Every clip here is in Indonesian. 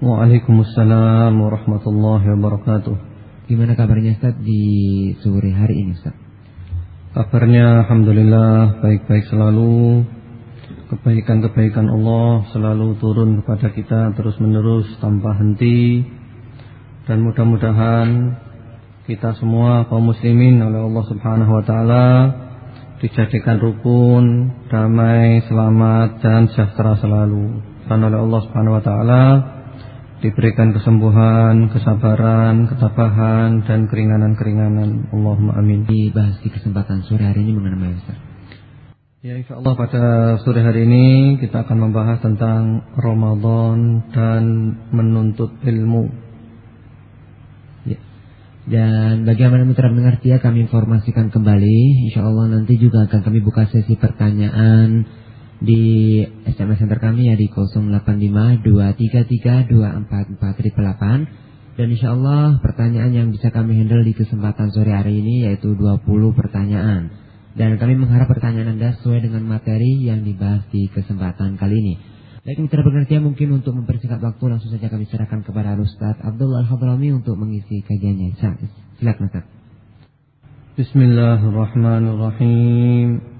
Waalaikumsalam warahmatullahi wabarakatuh. Gimana kabarnya Ustaz di sore hari ini Ustaz? Kabarnya Alhamdulillah baik-baik selalu Kebaikan-kebaikan Allah selalu turun kepada kita terus menerus tanpa henti Dan mudah-mudahan kita semua kaum muslimin oleh Allah subhanahu wa ta'ala Dijadikan rukun, damai, selamat dan sejahtera selalu Dan oleh Allah subhanahu wa ta'ala diberikan kesembuhan, kesabaran, ketabahan dan keringanan-keringanan. Allahumma amin. Dibahas di kesempatan sore hari ini mengenai Ustaz. Ya insya Allah pada sore hari ini kita akan membahas tentang Ramadan dan menuntut ilmu. Ya. Dan bagaimana mitra mengerti ya kami informasikan kembali. Insya Allah nanti juga akan kami buka sesi pertanyaan di SMS center kami ya di 0852332448 dan insya Allah pertanyaan yang bisa kami handle di kesempatan sore hari ini yaitu 20 pertanyaan dan kami mengharap pertanyaan Anda sesuai dengan materi yang dibahas di kesempatan kali ini. Baik mitra pengertian mungkin untuk mempersingkat waktu langsung saja kami serahkan kepada Ustaz Abdul Al-Hadrami untuk mengisi kajiannya. Silakan Ustaz. Bismillahirrahmanirrahim.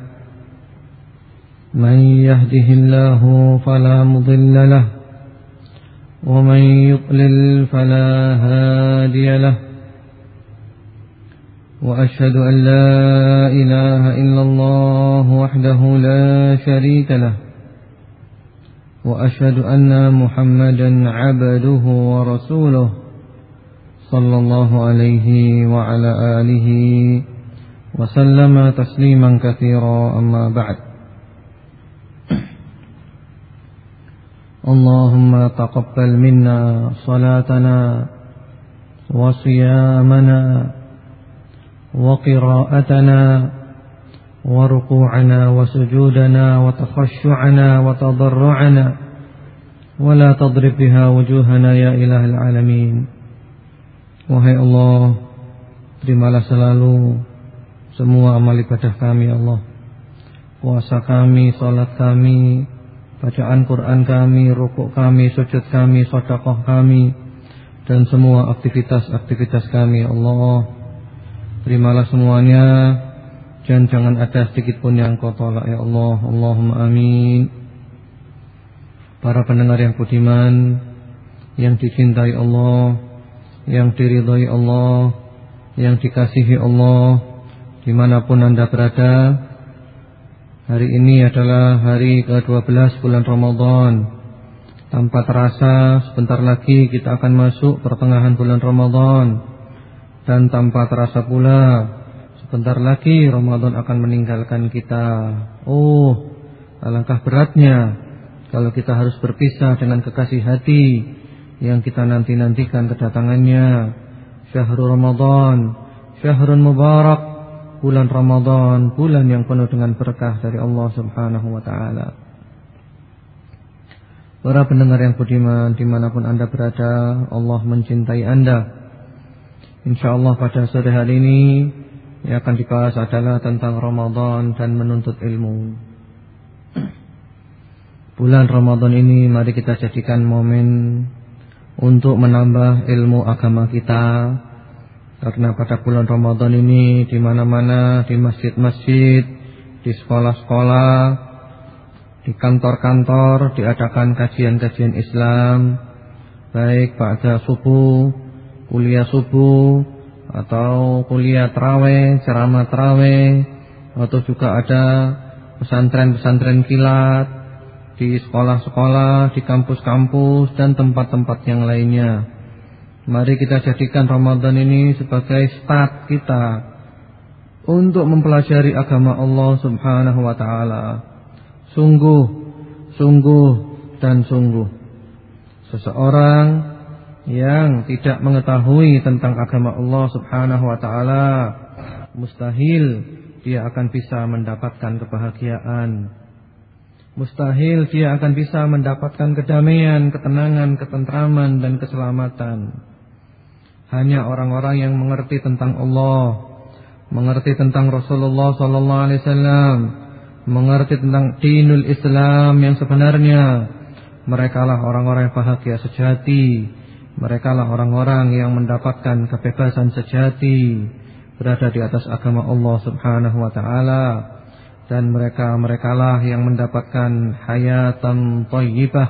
من يهده الله فلا مضل له ومن يضلل فلا هادي له وأشهد أن لا إله إلا الله وحده لا شريك له وأشهد أن محمدا عبده ورسوله صلى الله عليه وعلى آله وسلم تسليما كثيرا. أما بعد اللهم تقبل منا صلاتنا وصيامنا وقراءتنا وركوعنا وسجودنا وتخشعنا وتضرعنا ولا تضرب بها وجوهنا يا إله العالمين. Wahai Allah Terimalah selalu Semua amal ibadah kami Allah. Puasa kami, salat kami bacaan Quran kami, rukuk kami, sujud kami, sodakoh kami, dan semua aktivitas-aktivitas kami. Allah, terimalah semuanya, dan jangan ada sedikit pun yang kau tolak ya Allah. Allahumma amin. Para pendengar yang budiman, yang dicintai Allah, yang diridhoi Allah, yang dikasihi Allah, di mana pun anda berada, Hari ini adalah hari ke-12 bulan Ramadan. Tanpa terasa sebentar lagi kita akan masuk pertengahan bulan Ramadan. Dan tanpa terasa pula sebentar lagi Ramadan akan meninggalkan kita. Oh, alangkah beratnya kalau kita harus berpisah dengan kekasih hati yang kita nanti-nantikan kedatangannya. Syahrul Ramadan, syahrul mubarak bulan Ramadan, bulan yang penuh dengan berkah dari Allah Subhanahu wa taala. Para pendengar yang budiman di mana pun anda berada, Allah mencintai anda. Insya Allah pada sore hari ini yang akan dibahas adalah tentang Ramadan dan menuntut ilmu. Bulan Ramadan ini mari kita jadikan momen untuk menambah ilmu agama kita karena pada bulan Ramadan ini di mana-mana di masjid-masjid, di sekolah-sekolah, di kantor-kantor diadakan kajian-kajian Islam, baik pada subuh, kuliah subuh, atau kuliah terawih, ceramah terawih, atau juga ada pesantren-pesantren kilat di sekolah-sekolah, di kampus-kampus dan tempat-tempat yang lainnya. Mari kita jadikan Ramadan ini sebagai start kita untuk mempelajari agama Allah Subhanahu wa taala. Sungguh, sungguh dan sungguh. Seseorang yang tidak mengetahui tentang agama Allah Subhanahu wa taala mustahil dia akan bisa mendapatkan kebahagiaan. Mustahil dia akan bisa mendapatkan kedamaian, ketenangan, ketentraman dan keselamatan. Hanya orang-orang yang mengerti tentang Allah, mengerti tentang Rasulullah sallallahu alaihi wasallam, mengerti tentang dinul Islam yang sebenarnya, mereka lah orang-orang yang bahagia sejati. Mereka lah orang-orang yang mendapatkan kebebasan sejati, berada di atas agama Allah Subhanahu wa taala dan mereka merekalah yang mendapatkan hayatan thayyibah,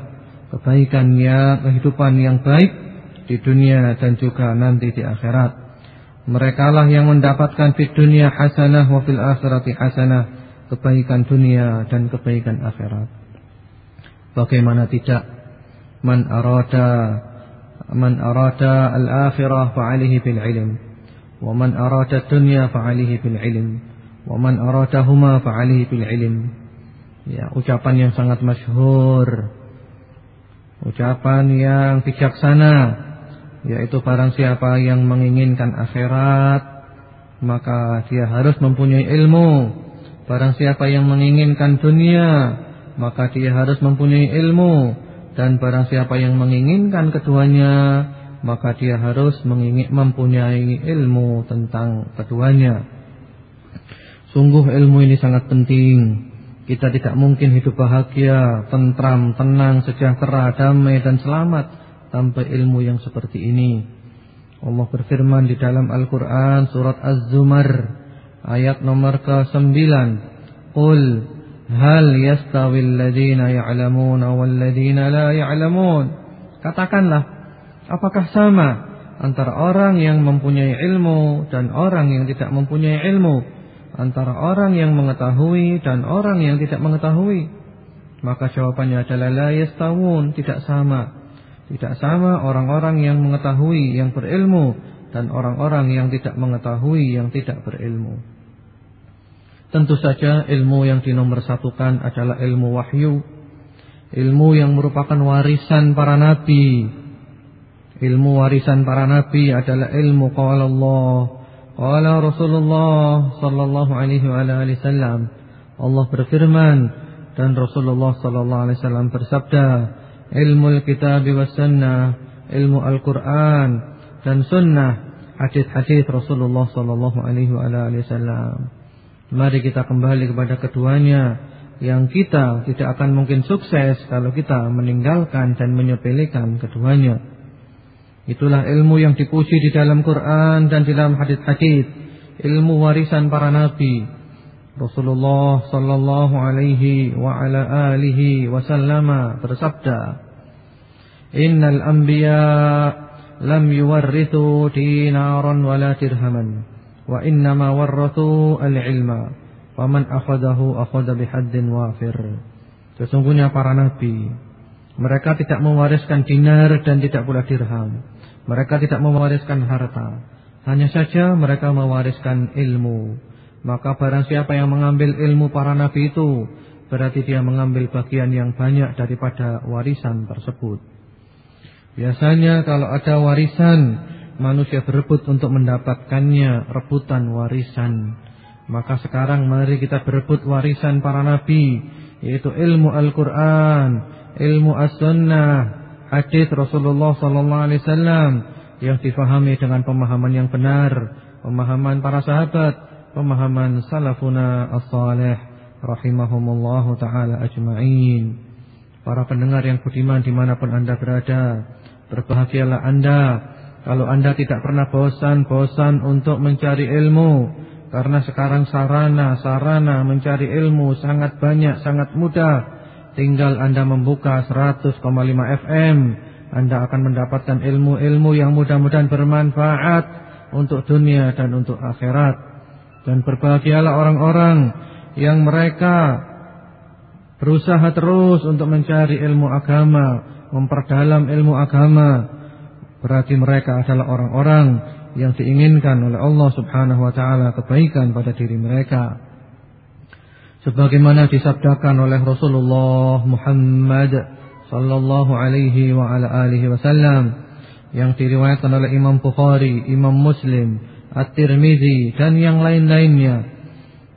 kebaikan yang kehidupan yang baik di dunia dan juga nanti di akhirat. Mereka lah yang mendapatkan di dunia hasanah wa fil akhirati hasanah, kebaikan dunia dan kebaikan akhirat. Bagaimana tidak man arada man arada al-akhirah fa alihi bil ilm wa man arada dunya fa alihi bil ilm wa man aradahuma fa alihi bil ilm. Ya, ucapan yang sangat masyhur. Ucapan yang bijaksana yaitu barang siapa yang menginginkan akhirat maka dia harus mempunyai ilmu. Barang siapa yang menginginkan dunia maka dia harus mempunyai ilmu. Dan barang siapa yang menginginkan keduanya maka dia harus mempunyai ilmu tentang keduanya. Sungguh ilmu ini sangat penting. Kita tidak mungkin hidup bahagia, tentram, tenang, sejahtera, damai dan selamat tanpa ilmu yang seperti ini. Allah berfirman di dalam Al-Quran surat Az-Zumar ayat nomor ke-9. Qul hal yastawil ladina ya'lamuna wal ladina la ya'lamun. Katakanlah, apakah sama antara orang yang mempunyai ilmu dan orang yang tidak mempunyai ilmu? Antara orang yang mengetahui dan orang yang tidak mengetahui? Maka jawabannya adalah la yastawun, tidak sama. Tidak sama orang-orang yang mengetahui yang berilmu dan orang-orang yang tidak mengetahui yang tidak berilmu. Tentu saja ilmu yang dinomorsatukan adalah ilmu wahyu. Ilmu yang merupakan warisan para nabi. Ilmu warisan para nabi adalah ilmu qala Allah, qala Rasulullah sallallahu alaihi wasallam. Allah berfirman dan Rasulullah sallallahu alaihi wasallam bersabda, ilmu kitab wa sunnah, ilmu Al-Quran dan sunnah, hadis-hadis Rasulullah sallallahu alaihi wasallam. Mari kita kembali kepada keduanya yang kita tidak akan mungkin sukses kalau kita meninggalkan dan menyepelekan keduanya. Itulah ilmu yang dipuji di dalam Quran dan di dalam hadis-hadis, ilmu warisan para nabi. Rasulullah sallallahu alaihi wa ala alihi wasallam bersabda, "Innal anbiya lam yuwarrithu dinaran wala dirhaman, wa innama warrathu al-ilma, wa man akhadahu akhadha bihaddin wafir." Sesungguhnya para nabi mereka tidak mewariskan dinar dan tidak pula dirham. Mereka tidak mewariskan harta. Hanya saja mereka mewariskan ilmu. Maka barang siapa yang mengambil ilmu para nabi itu Berarti dia mengambil bagian yang banyak daripada warisan tersebut. Biasanya kalau ada warisan Manusia berebut untuk mendapatkannya Rebutan warisan. Maka sekarang mari kita berebut warisan para nabi Yaitu ilmu Al-Quran Ilmu As-Sunnah Hadis Rasulullah SAW Yang difahami dengan pemahaman yang benar Pemahaman para sahabat pemahaman salafuna as-salih rahimahumullahu taala ajma'in. Para pendengar yang budiman di mana pun anda berada, berbahagialah anda kalau anda tidak pernah bosan-bosan untuk mencari ilmu, karena sekarang sarana-sarana mencari ilmu sangat banyak, sangat mudah. Tinggal anda membuka 100,5 FM, anda akan mendapatkan ilmu-ilmu yang mudah-mudahan bermanfaat untuk dunia dan untuk akhirat. Dan berbahagialah orang-orang yang mereka berusaha terus untuk mencari ilmu agama, memperdalam ilmu agama. Berarti mereka adalah orang-orang yang diinginkan oleh Allah Subhanahu wa taala kebaikan pada diri mereka. Sebagaimana disabdakan oleh Rasulullah Muhammad sallallahu alaihi wasallam yang diriwayatkan oleh Imam Bukhari, Imam Muslim, At-Tirmizi dan yang lain-lainnya.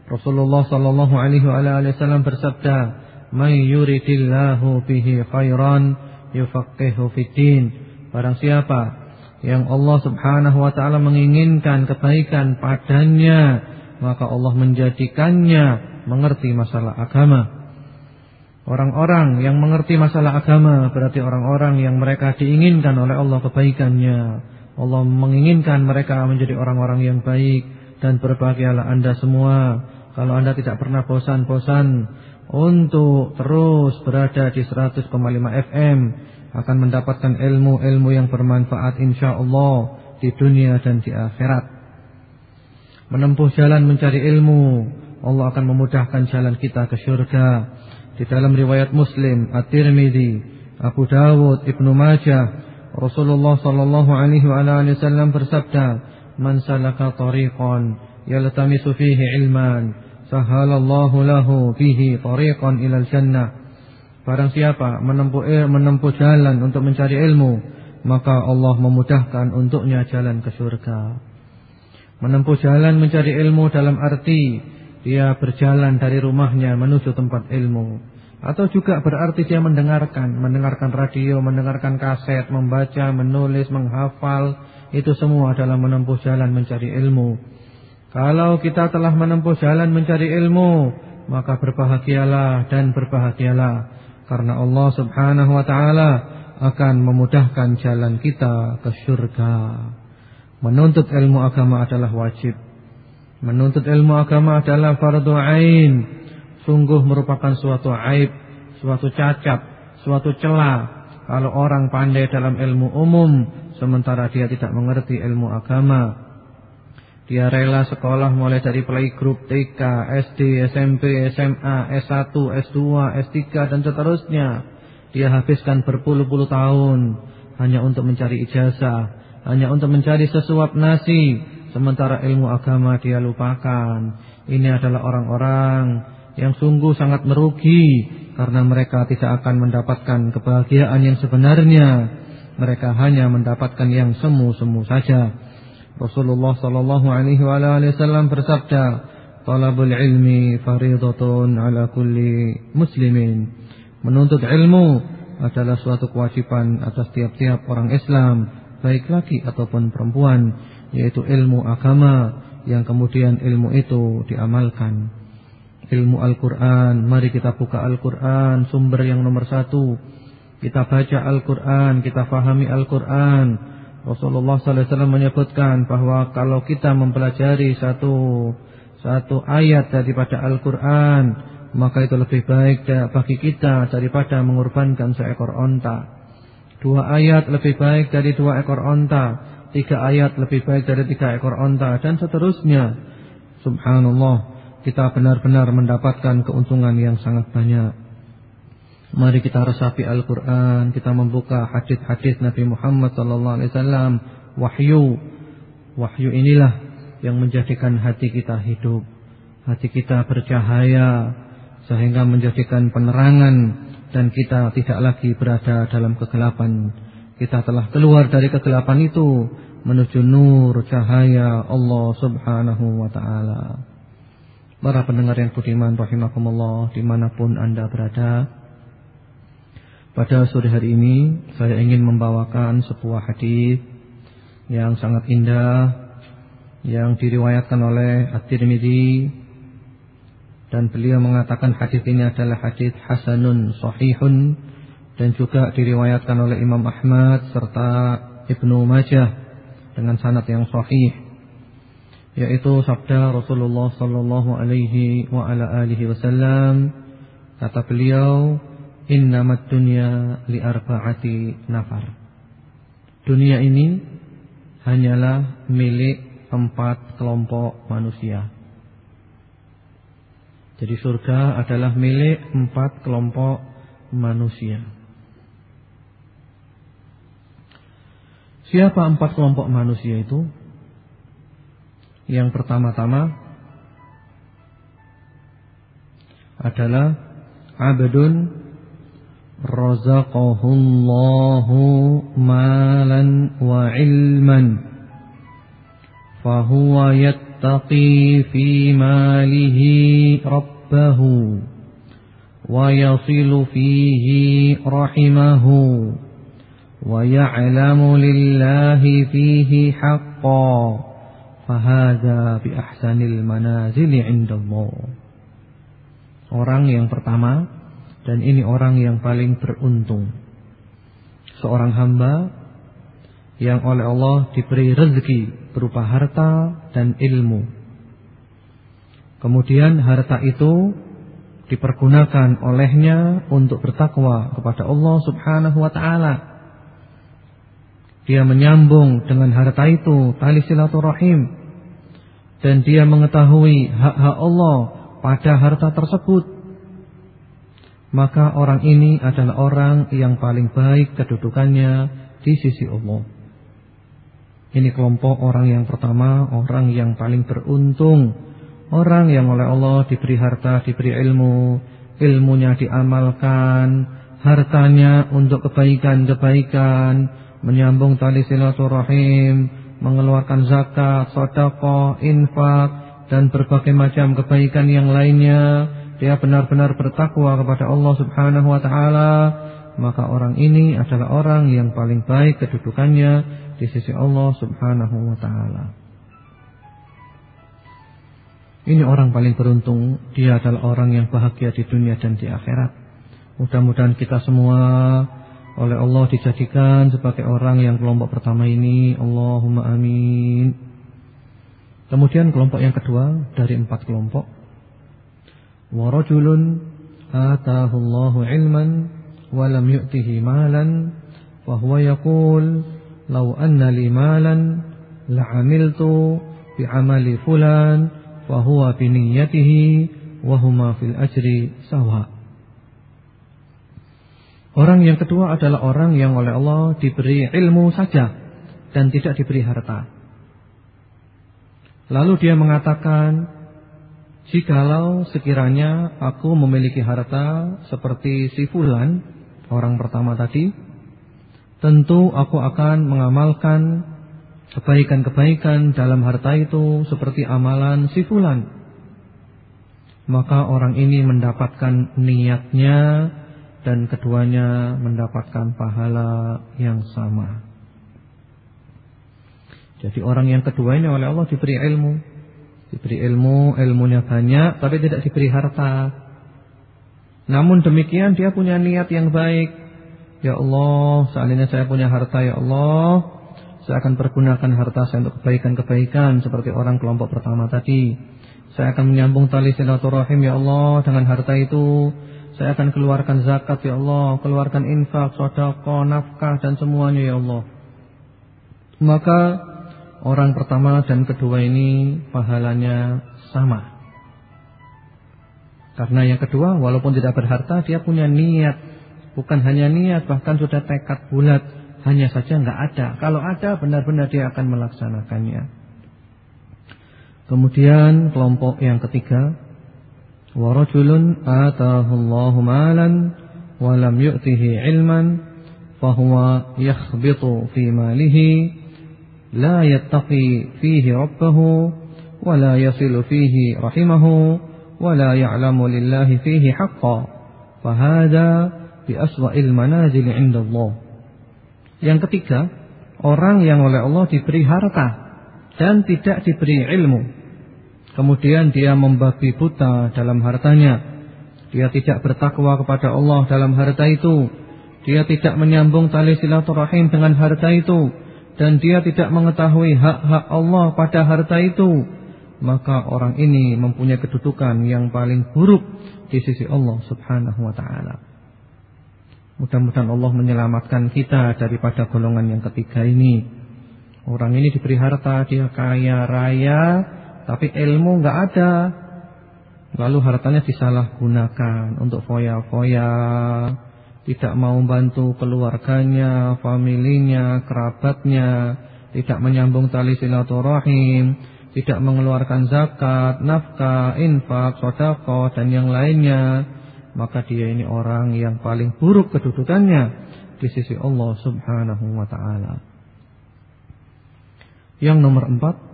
Rasulullah sallallahu alaihi wasallam bersabda, "May yuridillahu bihi khairan yufaqihu fiddin." Barang siapa yang Allah Subhanahu wa taala menginginkan kebaikan padanya, maka Allah menjadikannya mengerti masalah agama. Orang-orang yang mengerti masalah agama berarti orang-orang yang mereka diinginkan oleh Allah kebaikannya. Allah menginginkan mereka menjadi orang-orang yang baik dan berbahagialah Anda semua. Kalau Anda tidak pernah bosan-bosan untuk terus berada di 100,5 FM akan mendapatkan ilmu-ilmu yang bermanfaat insya Allah di dunia dan di akhirat. Menempuh jalan mencari ilmu, Allah akan memudahkan jalan kita ke surga. Di dalam riwayat Muslim, At-Tirmidzi, Abu Dawud, Ibnu Majah, Rasulullah sallallahu alaihi wasallam bersabda, "Man salaka tariqan yaltamisu fihi ilman, sahalallahu lahu fihi tariqan ilal jannah." Barang siapa menempuh menempuh jalan untuk mencari ilmu, maka Allah memudahkan untuknya jalan ke surga. Menempuh jalan mencari ilmu dalam arti dia berjalan dari rumahnya menuju tempat ilmu. Atau juga berarti dia mendengarkan, mendengarkan radio, mendengarkan kaset, membaca, menulis, menghafal. Itu semua adalah menempuh jalan mencari ilmu. Kalau kita telah menempuh jalan mencari ilmu, maka berbahagialah dan berbahagialah. Karena Allah subhanahu wa ta'ala akan memudahkan jalan kita ke surga. Menuntut ilmu agama adalah wajib. Menuntut ilmu agama adalah fardu ain. Sungguh merupakan suatu aib, suatu cacat, suatu celah kalau orang pandai dalam ilmu umum sementara dia tidak mengerti ilmu agama. Dia rela sekolah mulai dari playgroup TK, SD, SMP, SMA, S1, S2, S3 dan seterusnya. Dia habiskan berpuluh-puluh tahun hanya untuk mencari ijazah, hanya untuk mencari sesuap nasi, Sementara ilmu agama dia lupakan. Ini adalah orang-orang yang sungguh sangat merugi karena mereka tidak akan mendapatkan kebahagiaan yang sebenarnya. Mereka hanya mendapatkan yang semu-semu saja. Rasulullah sallallahu alaihi wasallam bersabda, "Talabul ilmi fariidatun ala kulli muslimin." Menuntut ilmu adalah suatu kewajiban atas tiap-tiap orang Islam, baik laki ataupun perempuan yaitu ilmu agama yang kemudian ilmu itu diamalkan. Ilmu Al-Quran, mari kita buka Al-Quran, sumber yang nomor satu. Kita baca Al-Quran, kita fahami Al-Quran. Rasulullah SAW menyebutkan bahwa kalau kita mempelajari satu satu ayat daripada Al-Quran, maka itu lebih baik bagi kita daripada mengorbankan seekor onta. Dua ayat lebih baik dari dua ekor onta tiga ayat lebih baik dari tiga ekor onta dan seterusnya. Subhanallah, kita benar-benar mendapatkan keuntungan yang sangat banyak. Mari kita resapi Al-Quran, kita membuka hadis-hadis Nabi Muhammad SAW, wahyu. Wahyu inilah yang menjadikan hati kita hidup, hati kita bercahaya, sehingga menjadikan penerangan dan kita tidak lagi berada dalam kegelapan. Kita telah keluar dari kegelapan itu menuju nur cahaya Allah Subhanahu wa taala. Para pendengar yang budiman rahimakumullah di mana pun Anda berada. Pada sore hari ini saya ingin membawakan sebuah hadis yang sangat indah yang diriwayatkan oleh At-Tirmidzi dan beliau mengatakan hadis ini adalah hadis hasanun sahihun dan juga diriwayatkan oleh Imam Ahmad serta Ibnu Majah dengan sanad yang sahih yaitu sabda Rasulullah sallallahu alaihi wa ala alihi wasallam. Kata beliau innamat dunya li arba'ati nafar. Dunia ini hanyalah milik empat kelompok manusia. Jadi surga adalah milik empat kelompok manusia. Siapa empat kelompok manusia itu? Yang pertama-tama adalah abdun razaqahullahu malan wa ilman fahuwa yattaqi fi malihi rabbahu wa yasilu fihi rahimahu wa ya'lamu lillahi fihi haqqan fahadha bi ahsanil manazili 'indallah orang yang pertama dan ini orang yang paling beruntung. Seorang hamba yang oleh Allah diberi rezeki berupa harta dan ilmu. Kemudian harta itu dipergunakan olehnya untuk bertakwa kepada Allah Subhanahu wa taala. Dia menyambung dengan harta itu tali silaturahim. Dan dia mengetahui hak-hak Allah pada harta tersebut. Maka orang ini adalah orang yang paling baik kedudukannya di sisi Allah. Ini kelompok orang yang pertama, orang yang paling beruntung, orang yang oleh Allah diberi harta, diberi ilmu, ilmunya diamalkan, hartanya untuk kebaikan-kebaikan, menyambung tali silaturahim, mengeluarkan zakat, sedekah, infak dan berbagai macam kebaikan yang lainnya dia benar-benar bertakwa kepada Allah Subhanahu wa taala, maka orang ini adalah orang yang paling baik kedudukannya di sisi Allah Subhanahu wa taala. Ini orang paling beruntung, dia adalah orang yang bahagia di dunia dan di akhirat. Mudah-mudahan kita semua oleh Allah dijadikan sebagai orang yang kelompok pertama ini. Allahumma amin. Kemudian kelompok yang kedua dari empat kelompok. Warajulun atahullahu ilman walam yu'tihi malan fahuwa yaqul law anna li malan la'amiltu bi'amali fulan fahuwa biniyatihi wahuma fil ajri sawa' Orang yang kedua adalah orang yang oleh Allah diberi ilmu saja dan tidak diberi harta. Lalu dia mengatakan, Jikalau sekiranya aku memiliki harta seperti si fulan, orang pertama tadi, tentu aku akan mengamalkan kebaikan-kebaikan dalam harta itu seperti amalan si fulan. Maka orang ini mendapatkan niatnya dan keduanya mendapatkan pahala yang sama. Jadi orang yang kedua ini oleh Allah diberi ilmu Diberi ilmu, ilmunya banyak tapi tidak diberi harta. Namun demikian dia punya niat yang baik. Ya Allah, seandainya saya punya harta ya Allah, saya akan pergunakan harta saya untuk kebaikan-kebaikan seperti orang kelompok pertama tadi. Saya akan menyambung tali silaturahim ya Allah dengan harta itu. Saya akan keluarkan zakat ya Allah, keluarkan infak, sedekah, nafkah dan semuanya ya Allah. Maka Orang pertama dan kedua ini pahalanya sama. Karena yang kedua walaupun tidak berharta dia punya niat. Bukan hanya niat bahkan sudah tekad bulat. Hanya saja nggak ada. Kalau ada benar-benar dia akan melaksanakannya. Kemudian kelompok yang ketiga. Warajulun atahullahu malan walam yu'tihi ilman fahuwa yakhbitu fi malihi لا يتقي فيه ربه ولا يصل فيه رحمه ولا يعلم لله فيه حقا فهذا بأسوأ المنازل عند الله yang ketiga orang yang oleh Allah diberi harta dan tidak diberi ilmu kemudian dia membabi buta dalam hartanya dia tidak bertakwa kepada Allah dalam harta itu dia tidak menyambung tali silaturahim dengan harta itu dan dia tidak mengetahui hak-hak Allah pada harta itu, maka orang ini mempunyai kedudukan yang paling buruk di sisi Allah Subhanahu wa taala. Mudah-mudahan Allah menyelamatkan kita daripada golongan yang ketiga ini. Orang ini diberi harta, dia kaya raya, tapi ilmu enggak ada. Lalu hartanya disalahgunakan untuk foya-foya, tidak mau bantu keluarganya, familinya, kerabatnya, tidak menyambung tali silaturahim, tidak mengeluarkan zakat, nafkah, infak, sedekah dan yang lainnya. maka dia ini orang yang paling buruk kedudukannya di sisi Allah Subhanahu wa taala. Yang nomor empat,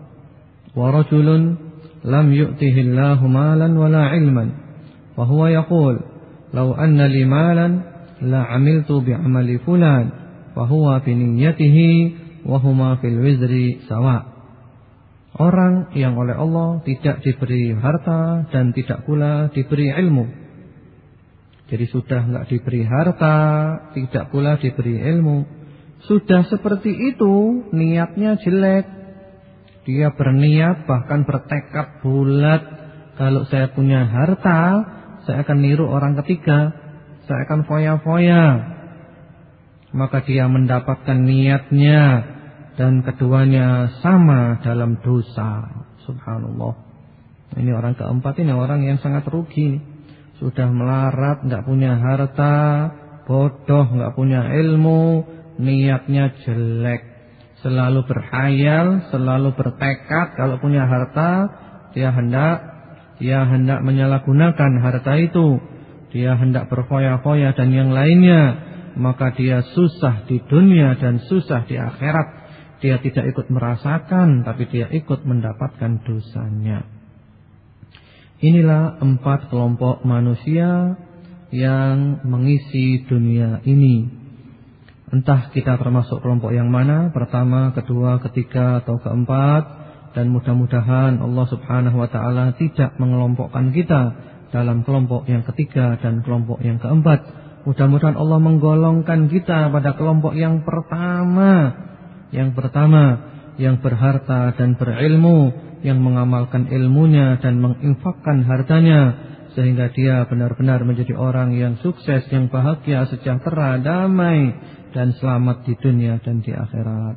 ilman, wa huwa yaqul, "Law anna li malan la 'amiltu bi 'amali fulan, fa huwa bi niyyatihi wa huma fil wizri sawa'." Orang yang oleh Allah tidak diberi harta dan tidak pula diberi ilmu jadi sudah nggak diberi harta, tidak pula diberi ilmu. Sudah seperti itu, niatnya jelek. Dia berniat bahkan bertekad bulat, kalau saya punya harta, saya akan niru orang ketiga, saya akan foya-foya. Maka dia mendapatkan niatnya. Dan keduanya sama dalam dosa. Subhanallah. Ini orang keempat ini orang yang sangat rugi sudah melarat, nggak punya harta, bodoh, nggak punya ilmu, niatnya jelek, selalu berhayal, selalu bertekad kalau punya harta dia hendak dia hendak menyalahgunakan harta itu, dia hendak berfoya-foya dan yang lainnya, maka dia susah di dunia dan susah di akhirat. Dia tidak ikut merasakan, tapi dia ikut mendapatkan dosanya. Inilah empat kelompok manusia yang mengisi dunia ini. Entah kita termasuk kelompok yang mana, pertama, kedua, ketiga, atau keempat. Dan mudah-mudahan Allah subhanahu wa ta'ala tidak mengelompokkan kita dalam kelompok yang ketiga dan kelompok yang keempat. Mudah-mudahan Allah menggolongkan kita pada kelompok yang pertama. Yang pertama, yang berharta dan berilmu yang mengamalkan ilmunya dan menginfakkan hartanya sehingga dia benar-benar menjadi orang yang sukses, yang bahagia, sejahtera, damai dan selamat di dunia dan di akhirat.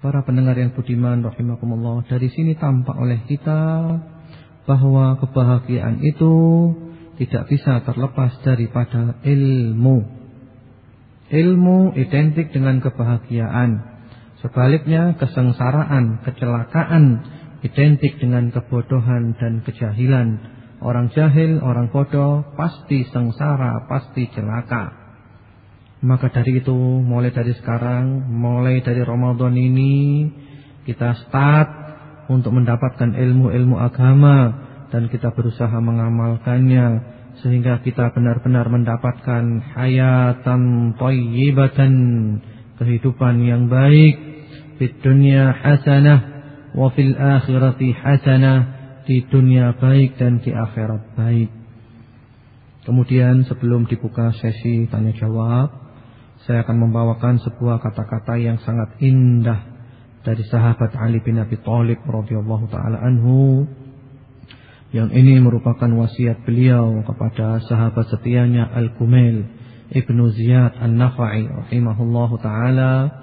Para pendengar yang budiman rahimakumullah, dari sini tampak oleh kita bahwa kebahagiaan itu tidak bisa terlepas daripada ilmu. Ilmu identik dengan kebahagiaan. Sebaliknya kesengsaraan, kecelakaan identik dengan kebodohan dan kejahilan. Orang jahil, orang bodoh pasti sengsara, pasti celaka. Maka dari itu, mulai dari sekarang, mulai dari Ramadan ini, kita start untuk mendapatkan ilmu-ilmu agama dan kita berusaha mengamalkannya sehingga kita benar-benar mendapatkan hayatan thayyibatan, kehidupan yang baik di dunia hasanah wa fil akhirati hasanah di dunia baik dan di akhirat baik. Kemudian sebelum dibuka sesi tanya jawab, saya akan membawakan sebuah kata-kata yang sangat indah dari sahabat Ali bin Abi Thalib radhiyallahu taala anhu. Yang ini merupakan wasiat beliau kepada sahabat setianya Al-Kumail Ibnu Ziyad An-Nakhai rahimahullahu taala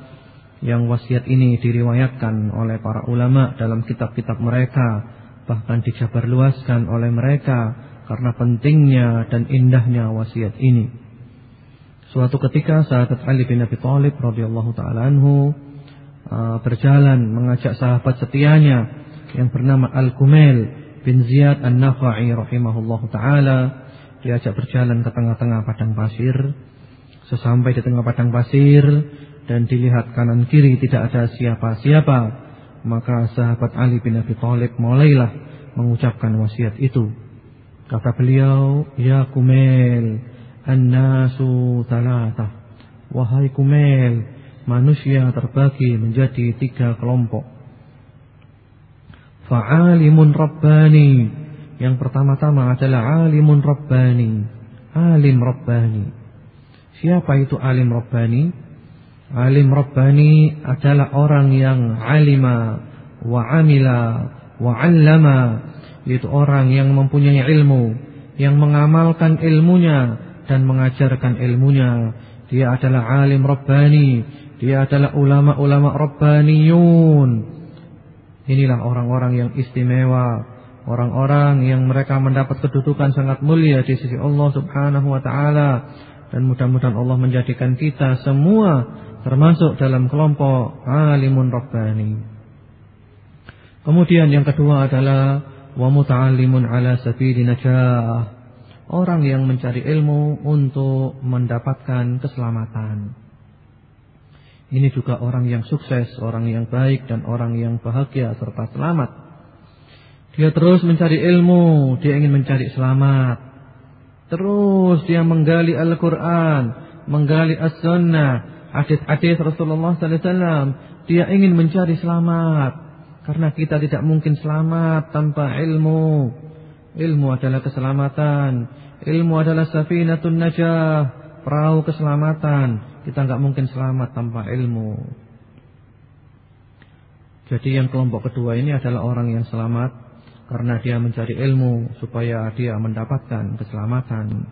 yang wasiat ini diriwayatkan oleh para ulama dalam kitab-kitab mereka bahkan dijabarluaskan oleh mereka karena pentingnya dan indahnya wasiat ini. Suatu ketika sahabat Ali bin Abi Thalib radhiyallahu taala anhu uh, berjalan mengajak sahabat setianya yang bernama Al-Kumail bin Ziyad An-Nakhai rahimahullahu taala diajak berjalan ke tengah-tengah padang pasir. Sesampai di tengah padang pasir, dan dilihat kanan kiri tidak ada siapa-siapa, maka sahabat Ali bin Abi Thalib mulailah mengucapkan wasiat itu. Kata beliau, "Ya Kumel, an-nasu talatah." Wahai Kumel, manusia terbagi menjadi tiga kelompok. Fa'alimun Rabbani. Yang pertama-tama adalah alimun Rabbani. Alim Rabbani. Siapa itu alim Rabbani? Alim Rabbani adalah orang yang alima wa amila wa allama Itu orang yang mempunyai ilmu Yang mengamalkan ilmunya Dan mengajarkan ilmunya. Dia adalah alim Rabbani. Dia adalah ulama-ulama Rabbaniyun. Inilah orang-orang yang istimewa. Orang-orang yang mereka mendapat kedudukan sangat mulia Di sisi Allah subhanahu wa ta'ala. Dan mudah-mudahan Allah menjadikan kita semua termasuk dalam kelompok alimun rabbani. Kemudian yang kedua adalah wa muta'allimun ala sabili najah. Orang yang mencari ilmu untuk mendapatkan keselamatan. Ini juga orang yang sukses, orang yang baik dan orang yang bahagia serta selamat. Dia terus mencari ilmu, dia ingin mencari selamat. Terus dia menggali Al-Quran, menggali As-Sunnah, hadis-hadis Rasulullah SAW. Dia ingin mencari selamat. Karena kita tidak mungkin selamat tanpa ilmu. Ilmu adalah keselamatan. Ilmu adalah safinatun najah. Perahu keselamatan. Kita nggak mungkin selamat tanpa ilmu. Jadi yang kelompok kedua ini adalah orang yang selamat karena dia mencari ilmu supaya dia mendapatkan keselamatan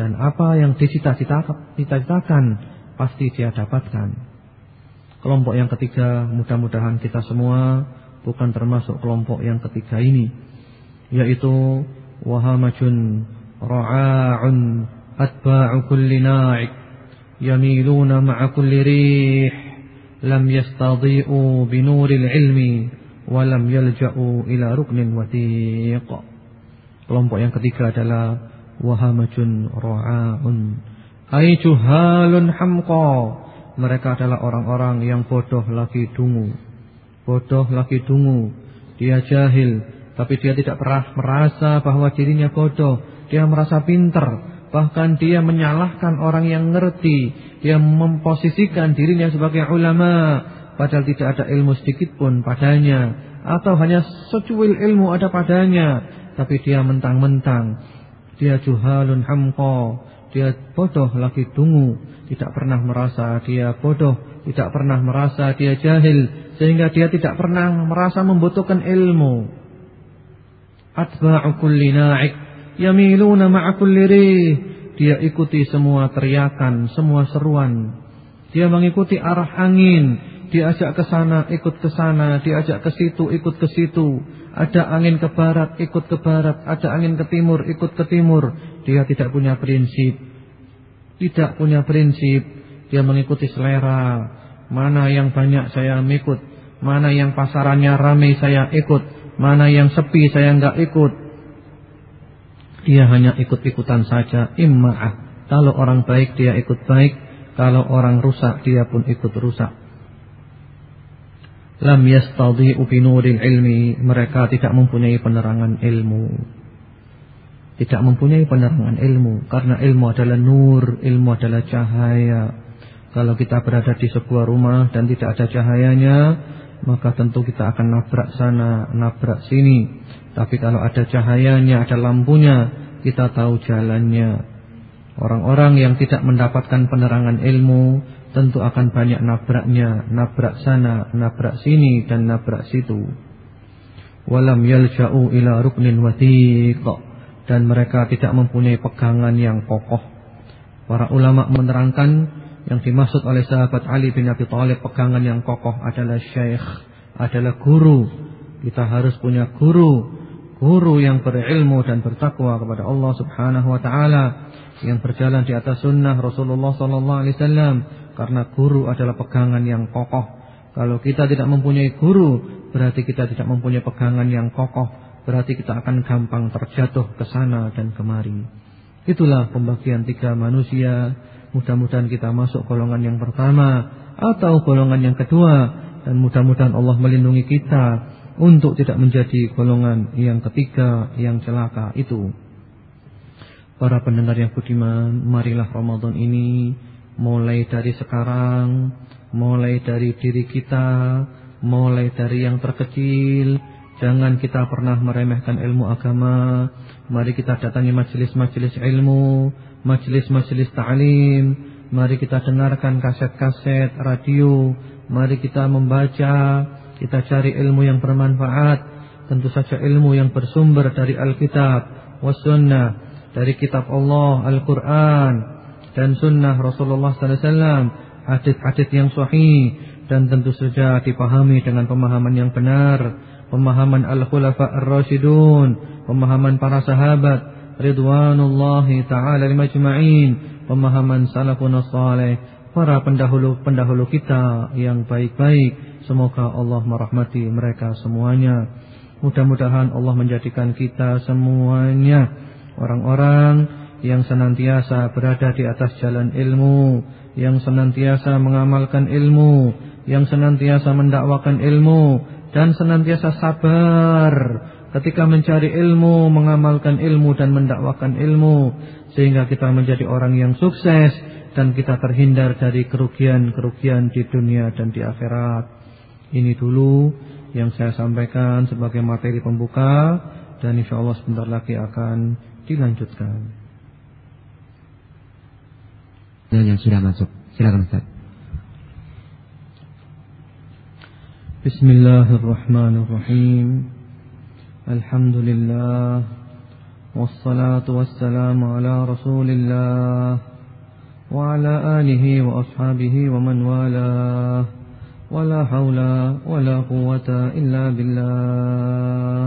dan apa yang dicita-citakan pasti dia dapatkan. Kelompok yang ketiga mudah-mudahan kita semua bukan termasuk kelompok yang ketiga ini yaitu wahamajun ra'a'un atba'u kulli na'ik yamiluna ma'a kulli rih lam yastadhi'u binuril ilmi wa lam yalja'u ila ruknin watiq. Kelompok yang ketiga adalah wahamajun ra'a'un. Ay juhalun hamqa. Mereka adalah orang-orang yang bodoh lagi dungu. Bodoh lagi dungu. Dia jahil tapi dia tidak pernah merasa bahwa dirinya bodoh. Dia merasa pinter. Bahkan dia menyalahkan orang yang ngerti. Dia memposisikan dirinya sebagai ulama. Padahal tidak ada ilmu sedikit pun padanya. Atau hanya secuil ilmu ada padanya. Tapi dia mentang-mentang. Dia juhalun hamko. Dia bodoh lagi dungu. Tidak pernah merasa dia bodoh. Tidak pernah merasa dia jahil. Sehingga dia tidak pernah merasa membutuhkan ilmu atba'u kulli na'ik. Yamiluna ma'a kulli rih. Dia ikuti semua teriakan semua seruan. Dia mengikuti arah angin. Diajak ke sana ikut ke sana. Diajak ke situ ikut ke situ. Ada angin ke barat ikut ke barat. Ada angin ke timur ikut ke timur. Dia tidak punya prinsip. Tidak punya prinsip. Dia mengikuti selera. Mana yang banyak saya mengikut mana yang pasarannya ramai saya ikut Mana yang sepi saya enggak ikut. Dia hanya ikut-ikutan saja. Imma'ah. Kalau orang baik dia ikut baik. Kalau orang rusak dia pun ikut rusak. Lam yastadhi'u binuril ilmi. Mereka tidak mempunyai penerangan ilmu. Tidak mempunyai penerangan ilmu. Karena ilmu adalah nur. Ilmu adalah cahaya. Kalau kita berada di sebuah rumah dan tidak ada cahayanya maka tentu kita akan nabrak sana, nabrak sini. Tapi kalau ada cahayanya, ada lampunya, kita tahu jalannya. Orang-orang yang tidak mendapatkan penerangan ilmu tentu akan banyak nabraknya, nabrak sana, nabrak sini dan nabrak situ. Walam yalja'u ila ruknin wathiq dan mereka tidak mempunyai pegangan yang kokoh. Para ulama menerangkan yang dimaksud oleh sahabat Ali bin Abi Thalib pegangan yang kokoh adalah syekh, adalah guru. Kita harus punya guru, guru yang berilmu dan bertakwa kepada Allah Subhanahu wa taala, yang berjalan di atas sunnah Rasulullah sallallahu alaihi wasallam karena guru adalah pegangan yang kokoh. Kalau kita tidak mempunyai guru, berarti kita tidak mempunyai pegangan yang kokoh, berarti kita akan gampang terjatuh ke sana dan kemari. Itulah pembagian tiga manusia Mudah-mudahan kita masuk golongan yang pertama atau golongan yang kedua dan mudah-mudahan Allah melindungi kita untuk tidak menjadi golongan yang ketiga yang celaka itu. Para pendengar yang budiman, marilah Ramadan ini mulai dari sekarang, mulai dari diri kita, mulai dari yang terkecil, jangan kita pernah meremehkan ilmu agama. Mari kita datangi majelis-majelis ilmu, majelis-majelis ta'lim, mari kita dengarkan kaset-kaset radio, mari kita membaca, kita cari ilmu yang bermanfaat, tentu saja ilmu yang bersumber dari Alkitab was sunnah, dari kitab Allah, Al-Qur'an dan sunnah Rasulullah sallallahu alaihi wasallam, yang sahih dan tentu saja dipahami dengan pemahaman yang benar, pemahaman al-khulafa ar-rasyidun, pemahaman para sahabat ridwanullahi taala limajma'in. Pemahaman salafun saleh para pendahulu-pendahulu kita yang baik-baik. Semoga Allah merahmati mereka semuanya. Mudah-mudahan Allah menjadikan kita semuanya orang-orang yang senantiasa berada di atas jalan ilmu, yang senantiasa mengamalkan ilmu, yang senantiasa mendakwakan ilmu dan senantiasa sabar ketika mencari ilmu, mengamalkan ilmu dan mendakwakan ilmu sehingga kita menjadi orang yang sukses dan kita terhindar dari kerugian-kerugian di dunia dan di akhirat. Ini dulu yang saya sampaikan sebagai materi pembuka dan insya Allah sebentar lagi akan dilanjutkan. Yang sudah masuk, silakan Ustaz. Bismillahirrahmanirrahim. الحمد لله والصلاة والسلام على رسول الله وعلى آله وأصحابه ومن والاه ولا حول ولا قوة إلا بالله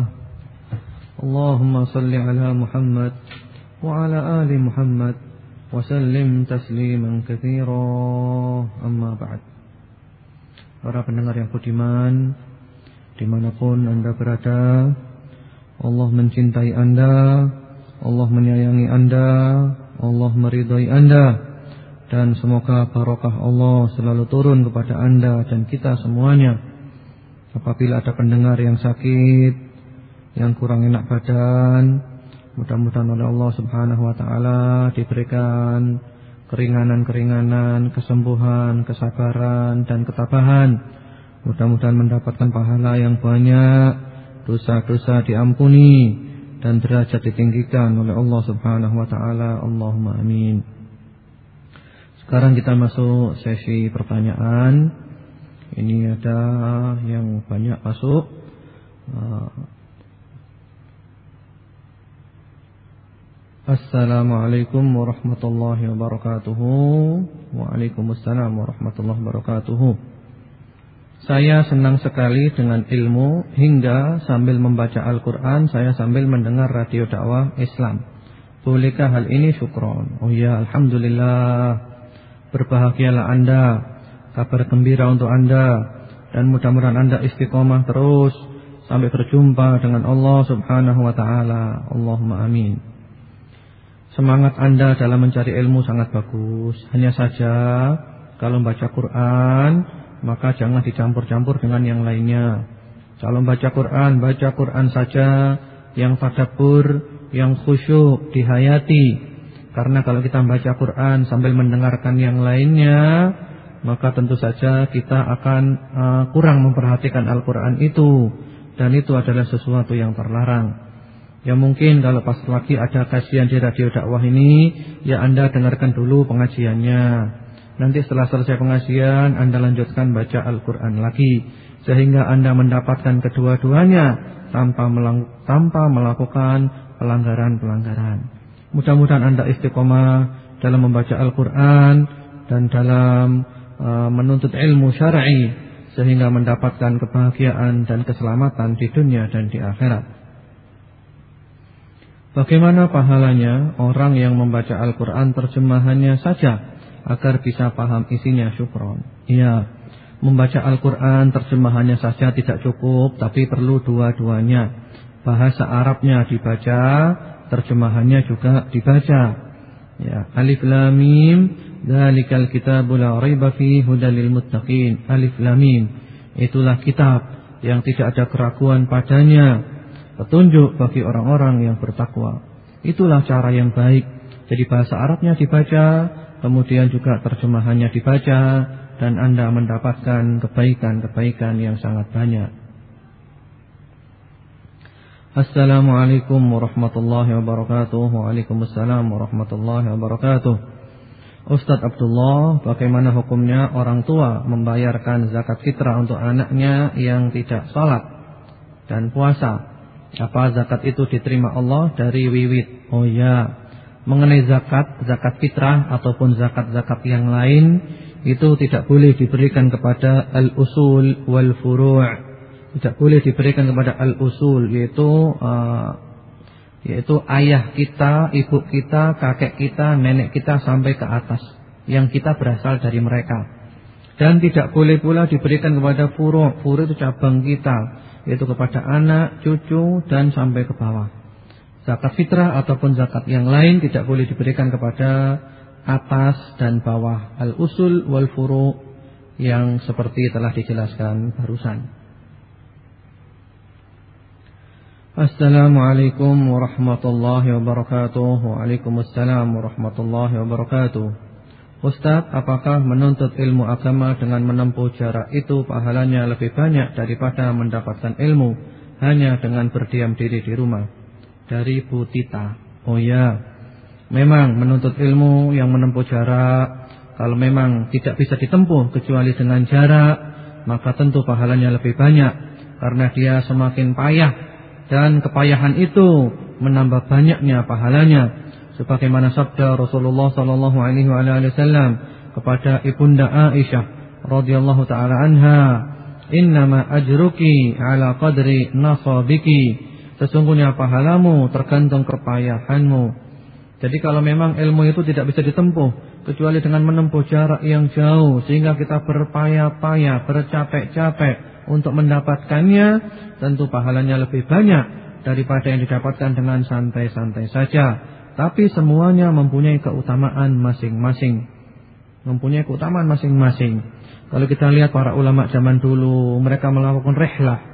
اللهم صل على محمد وعلى آل محمد وسلم تسليما كثيرا. أما بعد. Para pendengar yang dimanapun anda berada Allah mencintai anda Allah menyayangi anda Allah meridai anda dan semoga barokah Allah selalu turun kepada anda dan kita semuanya. Apabila ada pendengar yang sakit, yang kurang enak badan, mudah-mudahan oleh Allah Subhanahu wa taala diberikan keringanan-keringanan, kesembuhan, kesabaran dan ketabahan. Mudah-mudahan mendapatkan pahala yang banyak, dosa-dosa diampuni dan derajat ditinggikan oleh Allah Subhanahu wa taala. Allahumma amin. Sekarang kita masuk sesi pertanyaan. Ini ada yang banyak masuk. Uh, Assalamualaikum warahmatullahi wabarakatuh. Waalaikumsalam warahmatullahi wabarakatuh. Saya senang sekali dengan ilmu hingga sambil membaca Al-Quran saya sambil mendengar radio dakwah Islam. Bolehkah hal ini syukron? Oh ya, Alhamdulillah. Berbahagialah Anda, kabar gembira untuk Anda dan mudah-mudahan Anda istiqomah terus sampai berjumpa dengan Allah Subhanahu wa taala. Allahumma amin. Semangat Anda dalam mencari ilmu sangat bagus. Hanya saja kalau membaca Quran maka jangan dicampur-campur dengan yang lainnya. Kalau membaca Quran, baca Quran saja yang tadabbur, yang khusyuk, dihayati karena kalau kita membaca Quran sambil mendengarkan yang lainnya, maka tentu saja kita akan uh, kurang memperhatikan Al-Quran itu. Dan itu adalah sesuatu yang terlarang. Ya mungkin kalau pas lagi ada kajian di radio dakwah ini, ya Anda dengarkan dulu pengajiannya. Nanti setelah selesai pengajian, Anda lanjutkan baca Al-Quran lagi. Sehingga Anda mendapatkan kedua-duanya tanpa, tanpa melakukan pelanggaran-pelanggaran. Mudah-mudahan Anda istiqomah dalam membaca Al-Quran dan dalam uh, menuntut ilmu syar'i sehingga mendapatkan kebahagiaan dan keselamatan di dunia dan di akhirat. Bagaimana pahalanya orang yang membaca Al-Quran terjemahannya saja agar bisa paham isinya syukron? Iya, membaca Al-Quran terjemahannya saja tidak cukup, tapi perlu dua-duanya. Bahasa Arabnya dibaca, terjemahannya juga dibaca. Ya, Alif Lam Mim, dzalikal kitabul la raiba fi hudalil muttaqin. Alif Lam Mim, itulah kitab yang tidak ada keraguan padanya, petunjuk bagi orang-orang yang bertakwa. Itulah cara yang baik. Jadi bahasa Arabnya dibaca, kemudian juga terjemahannya dibaca dan Anda mendapatkan kebaikan-kebaikan yang sangat banyak. Assalamualaikum warahmatullahi wabarakatuh. Waalaikumsalam warahmatullahi wabarakatuh. Ustadz Abdullah Bagaimana hukumnya orang tua Membayarkan zakat fitrah untuk anaknya Yang tidak salat Dan puasa? Apa zakat itu diterima Allah dari wiwit? Oh ya Mengenai zakat, zakat fitrah Ataupun zakat-zakat yang lain Itu tidak boleh diberikan kepada Al-usul wal-furu' tidak boleh diberikan kepada al-usul yaitu uh, yaitu ayah kita, ibu kita, kakek kita, nenek kita sampai ke atas yang kita berasal dari mereka. Dan tidak boleh pula diberikan kepada furu. Furu itu cabang kita, yaitu kepada anak, cucu dan sampai ke bawah. Zakat fitrah ataupun zakat yang lain tidak boleh diberikan kepada atas dan bawah al-usul wal furu yang seperti telah dijelaskan barusan. Assalamualaikum warahmatullahi wabarakatuh. Waalaikumsalam warahmatullahi wabarakatuh. Ustaz, apakah menuntut ilmu agama dengan menempuh jarak itu pahalanya lebih banyak daripada mendapatkan ilmu hanya dengan berdiam diri di rumah? Dari Bu Tita. Oh ya, memang menuntut ilmu yang menempuh jarak, kalau memang tidak bisa ditempuh kecuali dengan jarak, maka tentu pahalanya lebih banyak karena dia semakin payah dan kepayahan itu menambah banyaknya pahalanya. Sebagaimana sabda Rasulullah sallallahu alaihi wasallam kepada ibunda Aisyah radhiyallahu taala anha, "Innama ajruki ala qadri nasabiki." Sesungguhnya pahalamu tergantung kepayahanmu. Jadi kalau memang ilmu itu tidak bisa ditempuh kecuali dengan menempuh jarak yang jauh sehingga kita berpayah-payah, bercapek-capek untuk mendapatkannya, tentu pahalanya lebih banyak daripada yang didapatkan dengan santai-santai saja. Tapi semuanya mempunyai keutamaan masing-masing. Mempunyai keutamaan masing-masing. Kalau kita lihat para ulama zaman dulu, mereka melakukan rehlah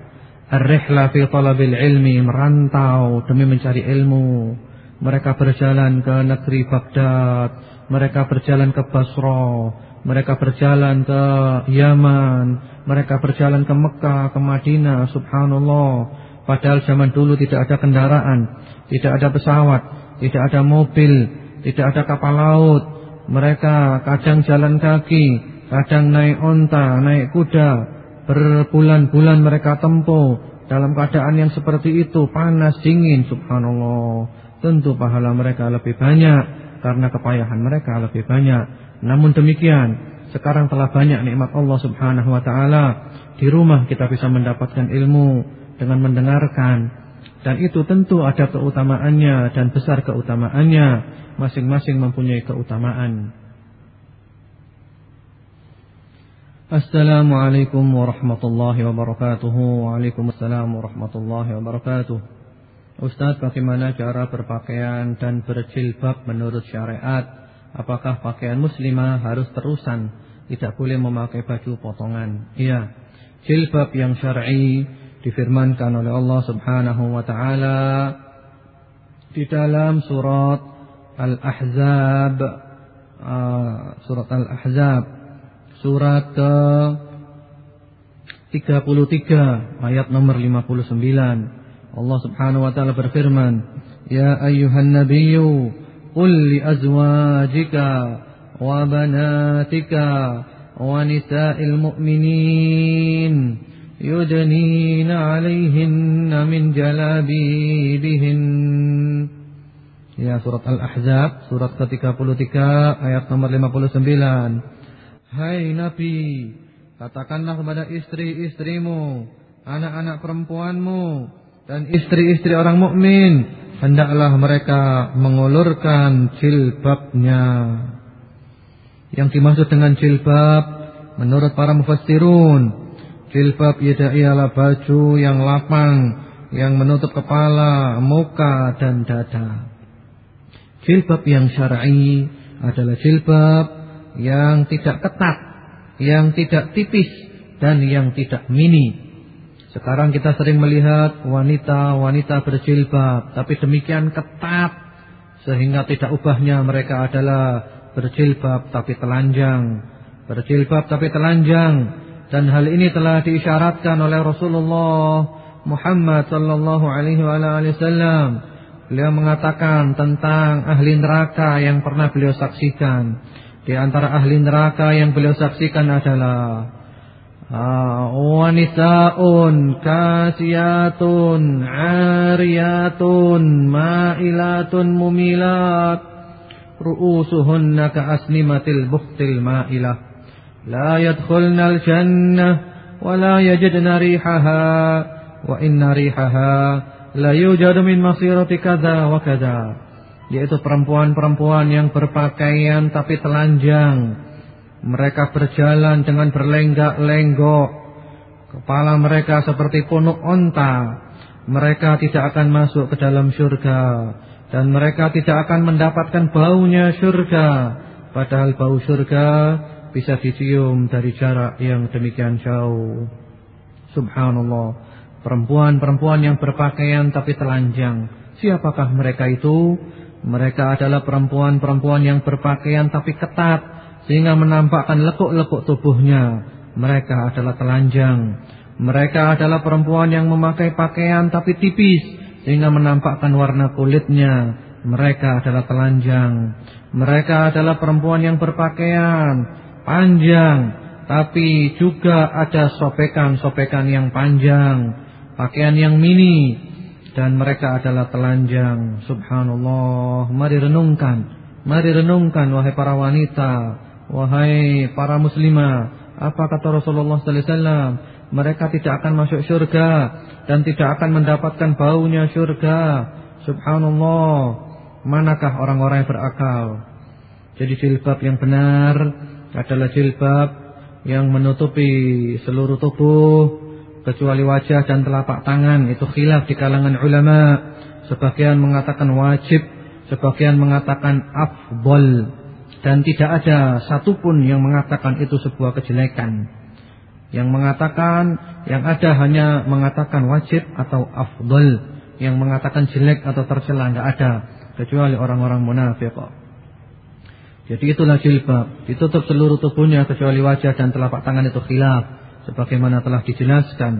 Ar-rihla fi talabil ilmi merantau demi mencari ilmu. Mereka berjalan ke negeri Baghdad, mereka berjalan ke Basra, mereka berjalan ke Yaman, mereka berjalan ke Mekah, ke Madinah, subhanallah. Padahal zaman dulu tidak ada kendaraan, tidak ada pesawat, tidak ada mobil, tidak ada kapal laut. Mereka kadang jalan kaki, kadang naik onta, naik kuda, Berbulan-bulan mereka tempuh dalam keadaan yang seperti itu, panas, dingin, subhanallah. Tentu pahala mereka lebih banyak karena kepayahan mereka lebih banyak. Namun demikian, sekarang telah banyak nikmat Allah Subhanahu wa taala. Di rumah kita bisa mendapatkan ilmu dengan mendengarkan dan itu tentu ada keutamaannya dan besar keutamaannya. Masing-masing mempunyai keutamaan. Assalamualaikum warahmatullahi wabarakatuh. Waalaikumsalam warahmatullahi wabarakatuh. Ustaz bagaimana cara berpakaian dan berjilbab menurut syariat? Apakah pakaian muslimah harus terusan? Tidak boleh memakai baju potongan. Iya Jilbab yang syar'i difirmankan oleh Allah subhanahu wa ta'ala Di dalam surat Al-Ahzab. Uh, Surat Al-Ahzab surat ke 33 ayat nomor 59 Allah Subhanahu wa taala berfirman Ya ayyuhan nabiyyu qul li azwajika wa banatika wa nisa'il mu'minin yudnina 'alayhinna min jalabibihin Ya surat Al-Ahzab surat ke-33 ayat nomor 59 Hai Nabi, katakanlah kepada istri-istrimu, anak-anak perempuanmu, dan istri-istri orang mukmin, hendaklah mereka mengulurkan jilbabnya. Yang dimaksud dengan jilbab, menurut para mufassirun, jilbab ialah baju yang lapang, yang menutup kepala, muka, dan dada. Jilbab yang syar'i adalah jilbab yang tidak ketat, yang tidak tipis dan yang tidak mini. Sekarang kita sering melihat wanita-wanita berjilbab, tapi demikian ketat sehingga tidak ubahnya mereka adalah berjilbab tapi telanjang, berjilbab tapi telanjang dan hal ini telah diisyaratkan oleh Rasulullah Muhammad sallallahu alaihi wasallam. Beliau mengatakan tentang ahli neraka yang pernah beliau saksikan. Di antara ahli neraka yang beliau saksikan adalah ah, Wanisaun kasiyatun ariyatun ma'ilatun mumilat ru'usuhunna ka'asnimatil buhtil ma'ilah. La yadkhulna al-jannah wa la yajidna rihaha wa inna rihaha la yujadu min masirati kadza wa kadza yaitu perempuan-perempuan yang berpakaian tapi telanjang. Mereka berjalan dengan berlenggak-lenggok. Kepala mereka seperti punuk onta. mereka tidak akan masuk ke dalam surga dan mereka tidak akan mendapatkan baunya surga padahal bau surga bisa dicium dari jarak yang demikian jauh subhanallah perempuan-perempuan yang berpakaian tapi telanjang siapakah mereka itu mereka adalah perempuan-perempuan yang berpakaian tapi ketat sehingga menampakkan lekuk-lekuk tubuhnya mereka adalah telanjang mereka adalah perempuan yang memakai pakaian tapi tipis sehingga menampakkan warna kulitnya. Mereka adalah telanjang. Mereka adalah perempuan yang berpakaian panjang tapi juga ada sopekan-sopekan yang panjang, pakaian yang mini dan mereka adalah telanjang. Subhanallah. Mari renungkan, mari renungkan wahai para wanita, wahai para muslimah. Apa kata Rasulullah sallallahu alaihi wasallam? mereka tidak akan masuk surga dan tidak akan mendapatkan baunya surga. Subhanallah. Manakah orang-orang yang berakal? Jadi jilbab yang benar adalah jilbab yang menutupi seluruh tubuh kecuali wajah dan telapak tangan. Itu khilaf di kalangan ulama. Sebagian mengatakan wajib, sebagian mengatakan afdol dan tidak ada satupun yang mengatakan itu sebuah kejelekan. Yang mengatakan yang ada hanya mengatakan wajib atau afdal, yang mengatakan jelek atau tercela enggak ada kecuali orang-orang munafik. Jadi itulah jilbab, ditutup seluruh tubuhnya kecuali wajah dan telapak tangan itu khilaf sebagaimana telah dijelaskan.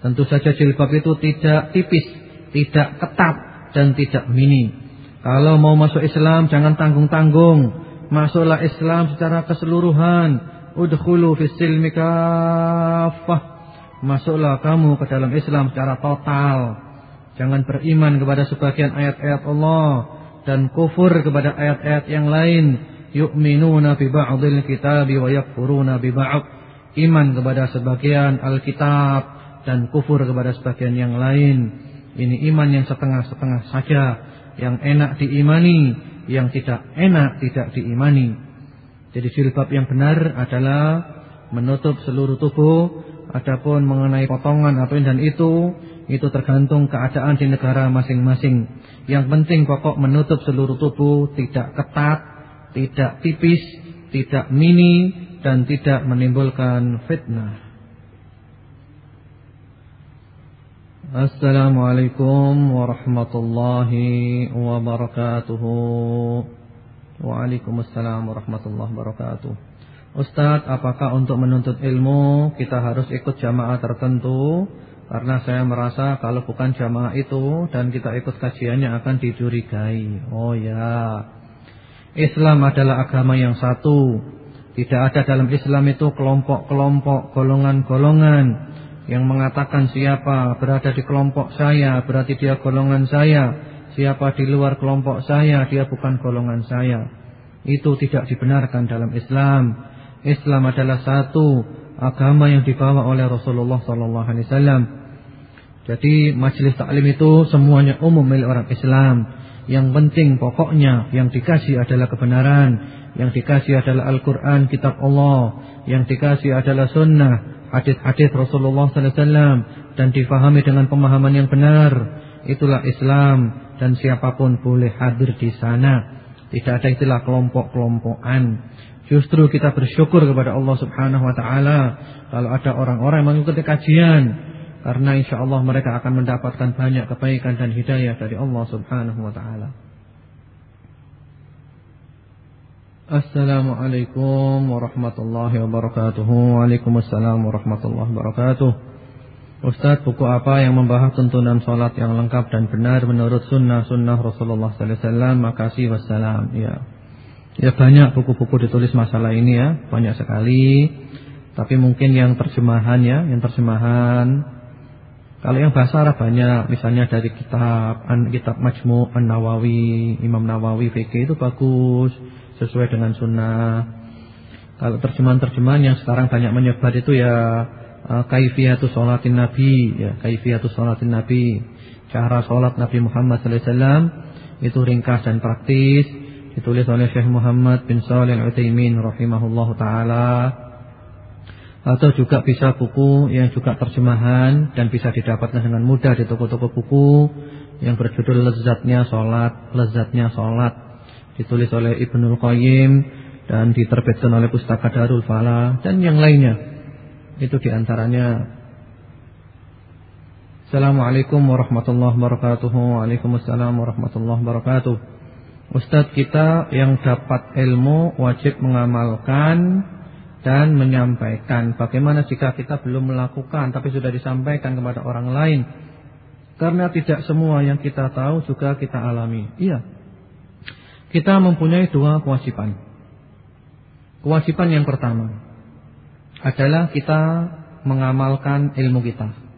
Tentu saja jilbab itu tidak tipis, tidak ketat dan tidak mini. Kalau mau masuk Islam jangan tanggung-tanggung. Masuklah Islam secara keseluruhan Udkhulu fis silmi. Masuklah kamu ke dalam Islam secara total. Jangan beriman kepada sebagian ayat-ayat Allah dan kufur kepada ayat-ayat yang lain. Yu'minuna bi ba'dil kitabi wa yakfuruna bi ba'd. Iman kepada sebagian Alkitab dan kufur kepada sebagian yang lain. Ini iman yang setengah-setengah saja, yang enak diimani, yang tidak enak tidak diimani. Jadi jilbab yang benar adalah menutup seluruh tubuh. Adapun mengenai potongan apa dan itu, itu tergantung keadaan di negara masing-masing. Yang penting pokok menutup seluruh tubuh, tidak ketat, tidak tipis, tidak mini, dan tidak menimbulkan fitnah. Assalamualaikum warahmatullahi wabarakatuh. Waalaikumsalam warahmatullahi wabarakatuh. Ustadz, apakah untuk menuntut ilmu kita harus ikut jamaah tertentu? Karena saya merasa kalau bukan jamaah itu dan kita ikut kajiannya akan dicurigai. Oh ya. Islam adalah agama yang satu. Tidak ada dalam Islam itu kelompok-kelompok, golongan-golongan yang mengatakan siapa berada di kelompok saya, berarti dia golongan saya. Siapa di luar kelompok saya, dia bukan golongan saya. Itu tidak dibenarkan dalam Islam. Islam adalah satu agama yang dibawa oleh Rasulullah wasallam. Jadi majelis taklim itu semuanya umum milik orang Islam. Yang penting pokoknya yang dikasih adalah kebenaran, yang dikasih adalah Al-Qur'an kitab Allah, yang dikasih adalah sunnah, hadis-hadis Rasulullah sallallahu alaihi wasallam dan difahami dengan pemahaman yang benar. Itulah Islam dan siapa pun boleh hadir di sana. Tidak ada istilah kelompok-kelompokan. Justru kita bersyukur kepada Allah Subhanahu wa taala kalau ada orang-orang yang mengikuti kajian karena insya Allah mereka akan mendapatkan banyak kebaikan dan hidayah dari Allah Subhanahu wa taala. Assalamualaikum warahmatullahi wabarakatuh. Waalaikumsalam warahmatullahi wabarakatuh. Ustaz, buku apa yang membahas tuntunan sholat yang lengkap dan benar menurut sunnah-sunnah Rasulullah Wasallam? Makasih wassalam. Ya, ya banyak buku-buku ditulis masalah ini ya, banyak sekali. Tapi mungkin yang terjemahan ya, yang terjemahan. Kalau yang bahasa Arab banyak, misalnya dari kitab kitab Majmu' An Nawawi, Imam Nawawi fikih itu bagus, sesuai dengan sunnah. Kalau terjemahan-terjemahan yang sekarang banyak menyebar itu ya uh, kaifiyatu sholatin Nabi ya, kaifiyatu sholatin Nabi. Cara sholat Nabi Muhammad sallallahu alaihi wasallam itu ringkas dan praktis ditulis oleh Syekh Muhammad bin Shalih Al-Utsaimin rahimahullahu taala. Atau juga bisa buku yang juga terjemahan dan bisa didapatkan dengan mudah di toko-toko buku yang berjudul Lezatnya Salat, Lezatnya Salat, ditulis oleh Ibnul Qayyim dan diterbitkan oleh Pustaka Darul Falah dan yang lainnya. Itu di antaranya Assalamualaikum warahmatullahi wabarakatuh. Waalaikumsalam warahmatullahi wabarakatuh. Ustadz kita yang dapat ilmu wajib mengamalkan dan menyampaikan. Bagaimana jika kita belum melakukan tapi sudah disampaikan kepada orang lain? Karena tidak semua yang kita tahu juga kita alami. Iya Kita mempunyai dua kewajiban Kewajiban yang pertama Adalah kita mengamalkan ilmu kita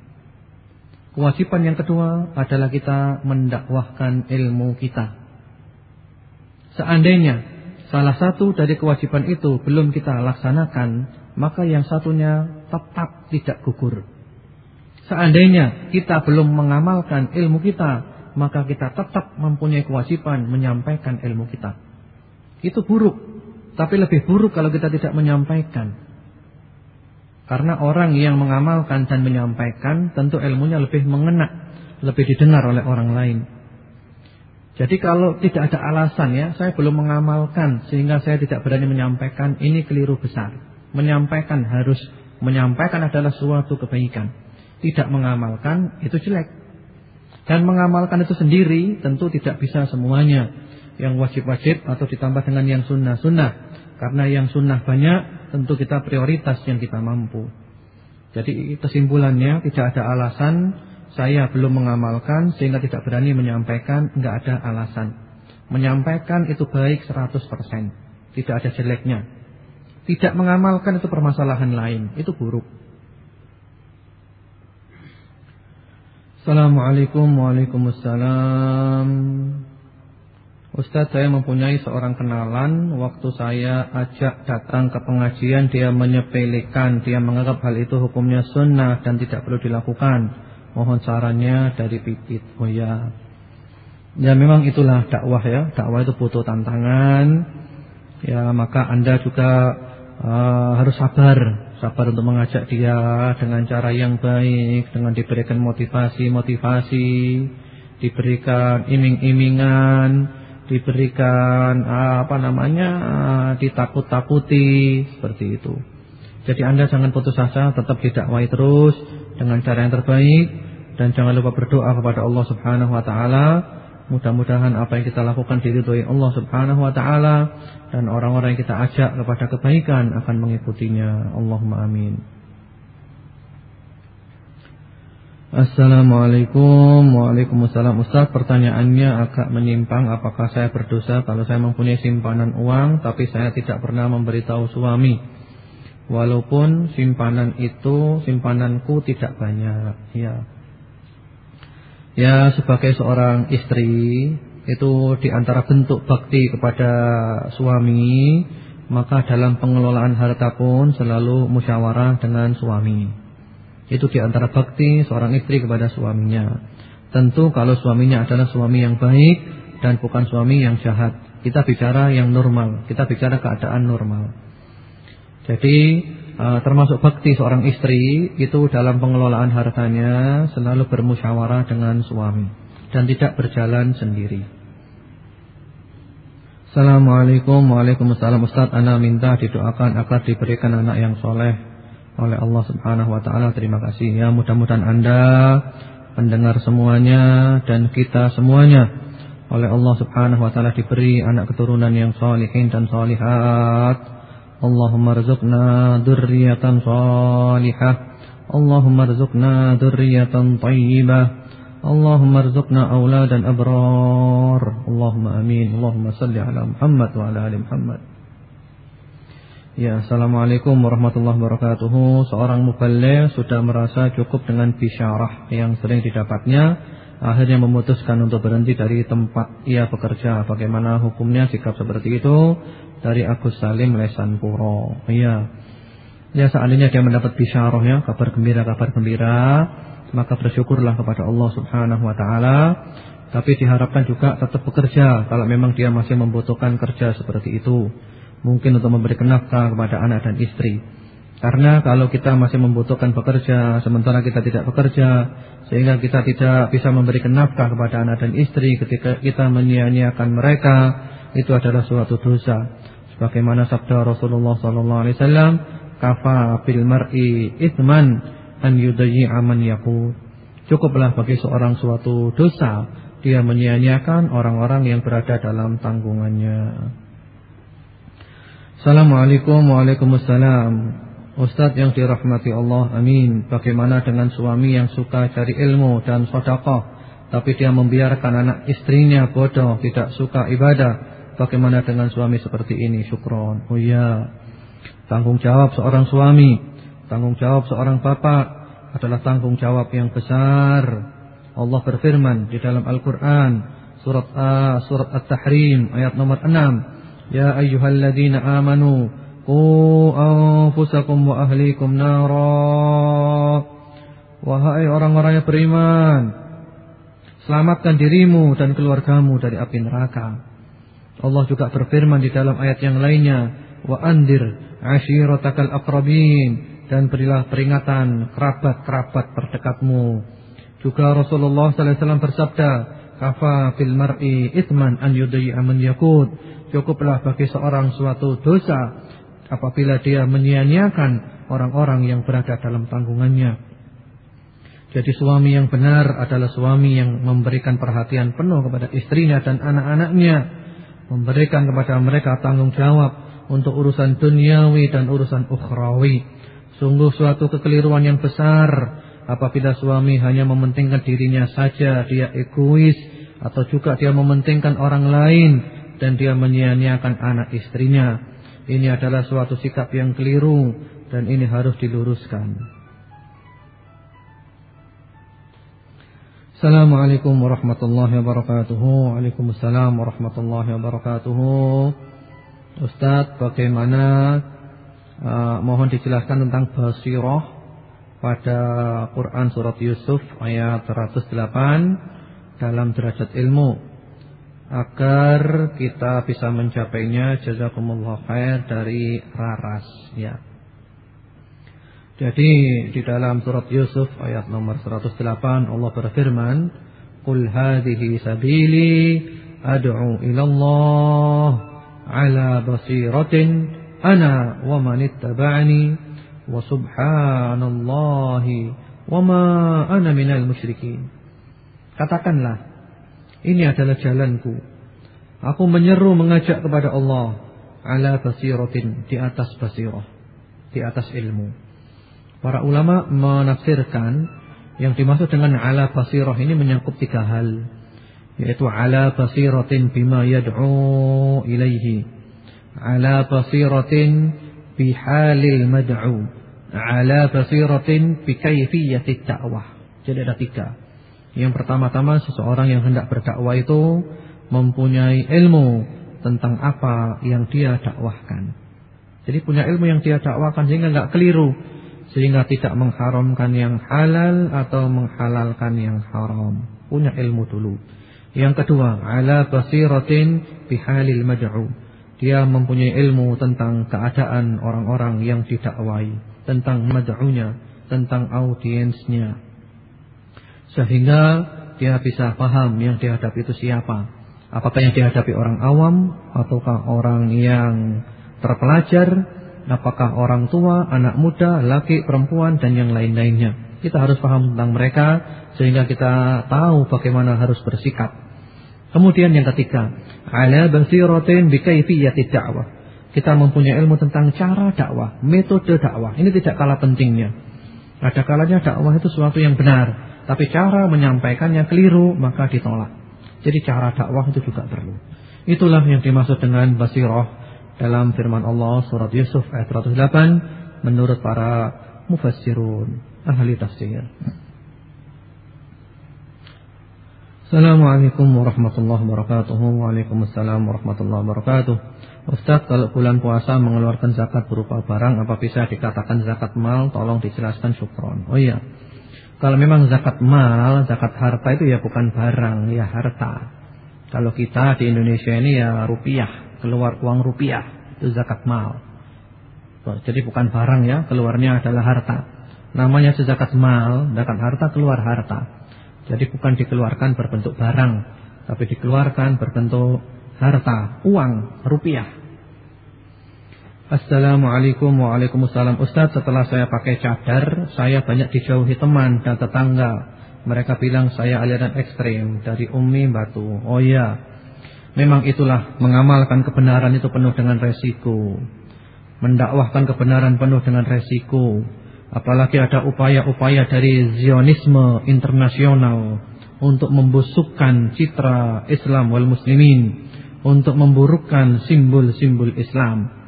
Kewajiban yang kedua adalah kita mendakwahkan ilmu kita. Seandainya salah satu dari kewajiban itu belum kita laksanakan, maka yang satunya tetap tidak gugur. Seandainya kita belum mengamalkan ilmu kita, maka kita tetap mempunyai kewajiban menyampaikan ilmu kita. Itu buruk, tapi lebih buruk kalau kita tidak menyampaikan. Karena orang yang mengamalkan dan menyampaikan tentu ilmunya lebih mengena, lebih didengar oleh orang lain. Jadi kalau tidak ada alasan ya, saya belum mengamalkan sehingga saya tidak berani menyampaikan, ini keliru besar. Menyampaikan harus menyampaikan adalah suatu kebaikan. Tidak mengamalkan itu jelek. Dan mengamalkan itu sendiri tentu tidak bisa semuanya. Yang wajib-wajib atau ditambah dengan yang sunnah-sunnah. Karena yang sunnah banyak tentu kita prioritas yang kita mampu. Jadi kesimpulannya tidak ada alasan saya belum mengamalkan sehingga tidak berani menyampaikan, enggak ada alasan. Menyampaikan itu baik 100%, tidak ada jeleknya. Tidak mengamalkan itu permasalahan lain, itu buruk. Assalamualaikum Waalaikumsalam Ustadz saya mempunyai seorang kenalan. Waktu saya ajak datang ke pengajian Dia menyepelekan Dia menganggap hal itu hukumnya sunnah Dan tidak perlu dilakukan. Mohon sarannya dari pipit Oh ya Ya memang itulah dakwah ya. Dakwah itu butuh tantangan. Ya maka anda juga uh, Harus sabar Sabar untuk mengajak dia Dengan cara yang baik Dengan diberikan motivasi-motivasi Diberikan iming-imingan diberikan apa namanya ditakut-takuti seperti itu. Jadi Anda jangan putus asa, tetap didakwai terus dengan cara yang terbaik dan jangan lupa berdoa kepada Allah Subhanahu wa taala. Mudah-mudahan apa yang kita lakukan diridhoi Allah Subhanahu wa taala dan orang-orang yang kita ajak kepada kebaikan akan mengikutinya. Allahumma amin. Assalamualaikum. Waalaikumsalam Ustaz. Pertanyaannya agak menyimpang. Apakah saya berdosa kalau saya mempunyai simpanan uang Tapi saya tidak pernah memberitahu suami? Walaupun simpanan itu Simpananku tidak banyak. Ya Ya sebagai seorang istri Itu di antara bentuk bakti kepada suami Maka dalam pengelolaan harta pun Selalu musyawarah dengan suami itu di antara bakti seorang istri kepada suaminya. Tentu kalau suaminya adalah suami yang baik dan bukan suami yang jahat. Kita bicara yang normal, kita bicara keadaan normal. Jadi eh, termasuk bakti seorang istri itu dalam pengelolaan hartanya selalu bermusyawarah dengan suami dan tidak berjalan sendiri. Assalamualaikum Waalaikumsalam Ustaz Ana minta didoakan agar diberikan anak yang soleh oleh Allah Subhanahu wa taala. Terima kasih ya. Mudah-mudahan Anda pendengar semuanya dan kita semuanya oleh Allah Subhanahu wa taala diberi anak keturunan yang salihin dan salihat. Rzuqna dzurriyyatan salihah. Allahumma rzuqna dzurriyyatan thayyibah. Allahumma rzuqna auladan abrar. Allahumma amin. Allahumma salli ala Muhammad wa ala ali Muhammad. Ya, Assalamualaikum warahmatullahi wabarakatuh. Seorang muballigh sudah merasa cukup dengan bisyarah yang sering didapatnya, akhirnya memutuskan untuk berhenti dari tempat ia bekerja. Bagaimana hukumnya sikap seperti itu? Dari Agus Salim Lesanpuro. Ya. Ya, seandainya dia mendapat bisyarah ya, kabar gembira, kabar gembira, maka bersyukurlah kepada Allah Subhanahu wa taala. Tapi diharapkan juga tetap bekerja kalau memang dia masih membutuhkan kerja seperti itu mungkin untuk memberi nafkah kepada anak dan istri. Karena kalau kita masih membutuhkan bekerja sementara kita tidak bekerja sehingga kita tidak bisa memberikan nafkah kepada anak dan istri ketika kita menyia-nyiakan mereka itu adalah suatu dosa. Sebagaimana sabda Rasulullah wasallam, "Kafa bil mar'i itsman an yudayyi'a man yaqut." Cukuplah bagi seorang suatu dosa dia menyia-nyiakan orang-orang yang berada dalam tanggungannya. Assalamualaikum Waalaikumsalam Ustadz yang dirahmati Allah, amin. Bagaimana dengan suami yang suka cari ilmu dan sodakoh, tapi dia membiarkan anak istrinya bodoh, tidak suka ibadah. Bagaimana dengan suami seperti ini? Syukron. Oh iya, tanggung jawab seorang suami, tanggung jawab seorang bapak adalah tanggung jawab yang besar. Allah berfirman di dalam Al-Quran, surat A, surat At-Tahrim, ayat nomor 6. Ya ayyuhalladzina amanu Qu anfusakum wa ahlikum nara. Wahai orang-orang yang beriman, selamatkan dirimu dan keluargamu dari api neraka. Allah juga berfirman di dalam ayat yang lainnya, wa andir ashiratakal aqrabin dan berilah peringatan kerabat-kerabat terdekatmu. Juga Rasulullah sallallahu alaihi wasallam bersabda, kafa fil mar'i ithman an yudayya man yakut. Cukuplah bagi seorang suatu dosa apabila dia menyia-nyiakan orang-orang yang berada dalam tanggungannya. Jadi suami yang benar adalah suami yang memberikan perhatian penuh kepada istrinya dan anak-anaknya, memberikan kepada mereka tanggung jawab untuk urusan duniawi dan urusan ukhrawi. Sungguh suatu kekeliruan yang besar apabila suami hanya mementingkan dirinya saja, dia egois atau juga dia mementingkan orang lain dan dia menyia-nyiakan anak istrinya. Ini adalah suatu sikap yang keliru dan ini harus diluruskan. Assalamualaikum warahmatullahi wabarakatuh. Waalaikumsalam warahmatullahi wabarakatuh. Ustaz, bagaimana uh, mohon dijelaskan tentang basirah pada Quran surat Yusuf ayat 108 dalam derajat ilmu agar kita bisa mencapainya jazakumullah khair dari raras ya. Jadi di dalam surat Yusuf ayat nomor 108 Allah berfirman, "Qul hadhihi sabili ad'u ila Allah ala basiratin ana wa man ittaba'ani wa subhanallahi wa ma ana minal musyrikin." Katakanlah ini adalah jalanku. Aku menyeru mengajak kepada Allah ala basiratin di atas basirah, di atas ilmu. Para ulama menafsirkan yang dimaksud dengan ala basirah ini menyangkut tiga hal, yaitu ala basiratin bima yad'u ilaihi, ala basiratin bihalil mad'u, ala basiratin bi kayfiyatit da'wah. Jadi ada tiga. Yang pertama-tama seseorang yang hendak berdakwah itu mempunyai ilmu tentang apa yang dia dakwahkan. Jadi punya ilmu yang dia dakwahkan sehingga nggak keliru, sehingga tidak mengharamkan yang halal atau menghalalkan yang haram. Punya ilmu dulu. Yang kedua, ala basiratin bihalil mad'u. Dia mempunyai ilmu tentang keadaan orang-orang yang didakwai, tentang mad'unya, tentang audiensnya. Sehingga dia bisa paham yang dihadapi itu siapa. Apakah yang dihadapi orang awam ataukah orang yang terpelajar, apakah orang tua, anak muda, laki, perempuan dan yang lain-lainnya. Kita harus paham tentang mereka sehingga kita tahu bagaimana harus bersikap. Kemudian yang ketiga, ala basiratin bi. Kita mempunyai ilmu tentang cara dakwah, metode dakwah. Ini tidak kalah pentingnya. Ada kalanya dakwah itu sesuatu yang benar. Tapi cara menyampaikannya keliru maka ditolak. Jadi cara dakwah itu juga perlu. Itulah yang dimaksud dengan basirah dalam firman Allah surat Yusuf ayat 108 menurut para mufassirun ahli tafsir. Assalamualaikum warahmatullahi wabarakatuh. Waalaikumsalam warahmatullahi wabarakatuh. Ustaz, kalau bulan puasa mengeluarkan zakat berupa barang, apa bisa dikatakan zakat mal? Tolong dijelaskan syukron. Oh iya. Kalau memang zakat mal, zakat harta itu ya bukan barang, ya harta. Kalau kita di Indonesia ini ya rupiah, keluar uang rupiah, itu zakat mal. Jadi bukan barang ya, keluarnya adalah harta. Namanya sezakat mal, zakat harta keluar harta. Jadi bukan dikeluarkan berbentuk barang, tapi dikeluarkan berbentuk harta, uang, rupiah. Assalamualaikum Waalaikumsalam Ustaz setelah saya pakai cadar Saya banyak dijauhi teman dan tetangga. Mereka bilang saya aliran ekstrim Dari Umi Batu. Oh iya Memang itulah mengamalkan kebenaran itu penuh dengan resiko. Mendakwahkan kebenaran penuh dengan resiko. Apalagi ada upaya-upaya dari Zionisme internasional Untuk membusukkan citra Islam wal muslimin Untuk memburukkan simbol-simbol Islam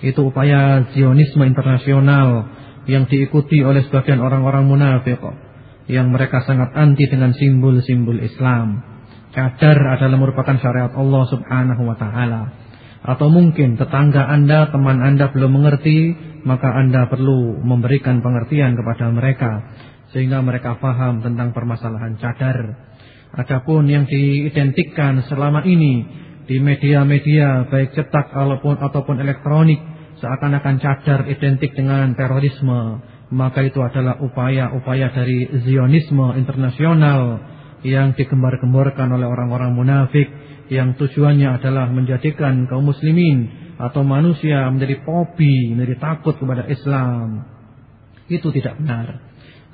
Itu upaya Zionisme internasional Yang diikuti oleh sebagian orang-orang munafik Yang mereka sangat anti dengan simbol-simbol Islam Cadar adalah merupakan syariat Allah subhanahu wa ta'ala Atau mungkin tetangga anda, teman anda belum mengerti maka Anda perlu memberikan pengertian kepada mereka sehingga mereka paham tentang permasalahan cadar. Adapun yang diidentikan selama ini di media-media baik cetak ataupun ataupun elektronik seakan-akan cadar identik dengan terorisme, maka itu adalah upaya-upaya dari Zionisme internasional yang digembar-gemborkan oleh orang-orang munafik yang tujuannya adalah menjadikan kaum muslimin atau manusia menjadi pobi, menjadi takut kepada Islam. Itu tidak benar.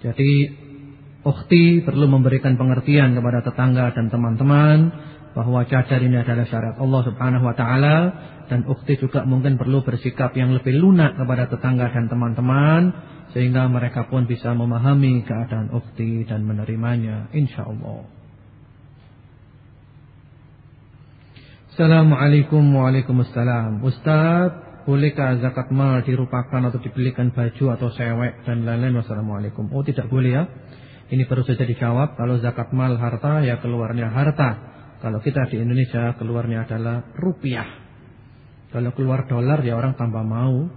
Jadi ukhti perlu memberikan pengertian kepada tetangga dan teman-teman bahwa cadar ini adalah syariat Allah Subhanahu wa taala dan ukhti juga mungkin perlu bersikap yang lebih lunak kepada tetangga dan teman-teman sehingga mereka pun bisa memahami keadaan ukhti dan menerimanya insyaallah. Assalamualaikum Waalaikumsalam Ustaz Bolehkah zakat mal dirupakan atau dibelikan baju atau sewek dan lain-lain? Wassalamualaikum. Oh tidak boleh ya. Ini baru saja dijawab Kalau zakat mal harta ya keluarnya harta Kalau kita di Indonesia keluarnya adalah rupiah. Kalau keluar dolar ya orang tambah mau.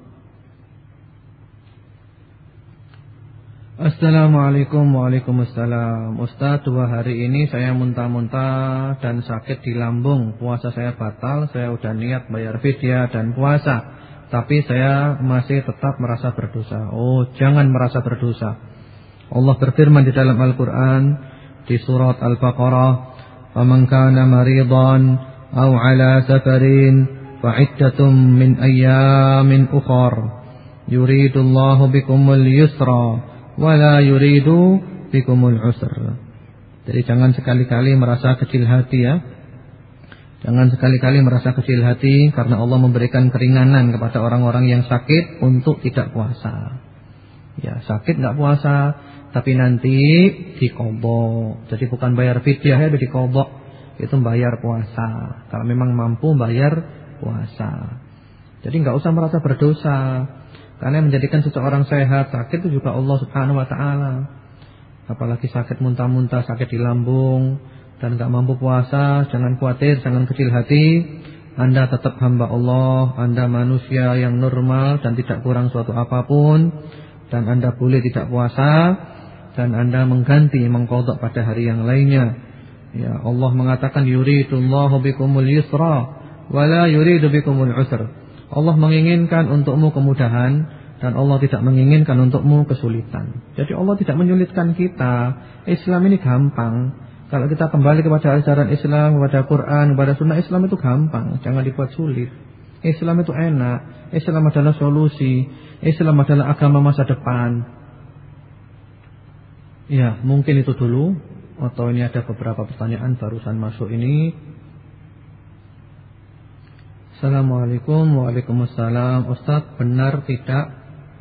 Assalamualaikum Waalaikumsalam. Ustaz dua hari ini saya muntah-muntah dan sakit di lambung. Puasa saya batal Saya udah niat bayar vidya dan puasa. Tapi saya masih tetap merasa berdosa. Oh jangan merasa berdosa. Allah berfirman di dalam Al-Quran Di surat Al-Baqarah فَمَنْ كَانَ مَرِيضًا أَوْ عَلَى سَفَرٍ فَعِدَّةٌ مِّنْ أَيَّامٍ أُخَرٍ يُرِيدُ اللَّهُ بِكُمُ الْيُسْرَ wala yuridu bikumul usr. Jadi jangan sekali-kali merasa kecil hati ya. Jangan sekali-kali merasa kecil hati karena Allah memberikan keringanan kepada orang-orang yang sakit untuk tidak puasa. Ya, sakit nggak puasa, tapi nanti dikobok. Jadi bukan bayar fidyah ya, dikobok. Itu bayar puasa. Kalau memang mampu bayar puasa. Jadi nggak usah merasa berdosa. Karena menjadikan seseorang sehat, sakit itu juga Allah Subhanahu wa taala. Apalagi sakit muntah-muntah, sakit di lambung dan enggak mampu puasa, jangan khawatir, jangan kecil hati. Anda tetap hamba Allah, Anda manusia yang normal dan tidak kurang suatu apa pun dan Anda boleh tidak puasa dan Anda mengganti mengkodok pada hari yang lainnya. Ya, Allah mengatakan yuridullahu bikumul yusra wala yuridu bikumul usra. Allah menginginkan untukmu kemudahan dan Allah tidak menginginkan untukmu kesulitan. Jadi Allah tidak menyulitkan kita. Islam ini gampang. Kalau kita kembali kepada ajaran Islam, kepada Quran, kepada sunnah Islam itu gampang. Jangan dibuat sulit. Islam itu enak. Islam adalah solusi. Islam adalah agama masa depan. Ya, mungkin itu dulu. Atau ini ada beberapa pertanyaan barusan masuk ini. Assalamualaikum Waalaikumsalam Ustaz benar tidak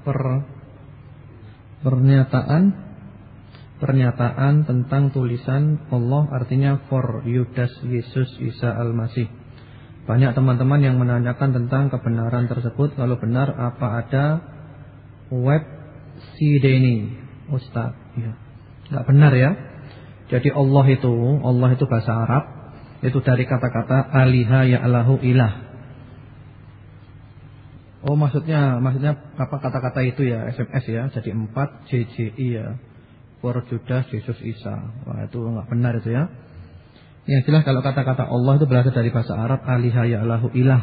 per, Pernyataan Pernyataan tentang tulisan Allah artinya for Yudas Yesus Isa Al-Masih Banyak teman-teman yang menanyakan tentang kebenaran tersebut Kalau benar apa ada Web Sideni Ustaz ya. Gak benar ya. Jadi Allah itu Allah itu bahasa Arab Itu dari kata-kata Aliha ya'lahu ilah. Oh maksudnya maksudnya apa kata-kata itu ya? SMS ya. Jadi 4 JJI ya. For Judas Yesus Isa. Wah itu enggak benar itu ya. Yang jelas kalau kata-kata Allah itu berasal dari bahasa Arab aliha ya Allahu ilah.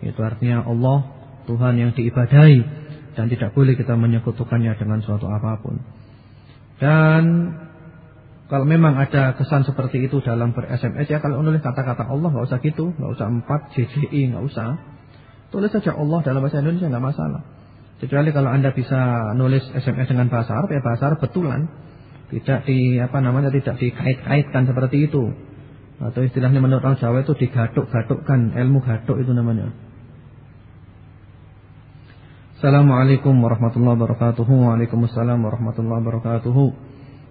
Itu artinya Allah Tuhan yang diibadahi dan tidak boleh kita menyekutukannya dengan suatu apa pun. Dan kalau memang ada kesan seperti itu dalam ber-SMS ya kalau nulis kata-kata Allah nggak usah gitu, nggak usah 4 JJI nggak usah. Tulis saja Allah dalam bahasa Indonesia nggak masalah. Kecuali kalau Anda bisa nulis SMS dengan bahasa Arab ya bahasa Arab betulan. Tidak di apa namanya tidak dikait-kaitkan seperti itu. Atau istilahnya menurut orang Jawa itu digaduk-gadukkan, ilmu gaduk itu namanya. Assalamualaikum warahmatullahi wabarakatuh. Waalaikumsalam warahmatullahi wabarakatuh.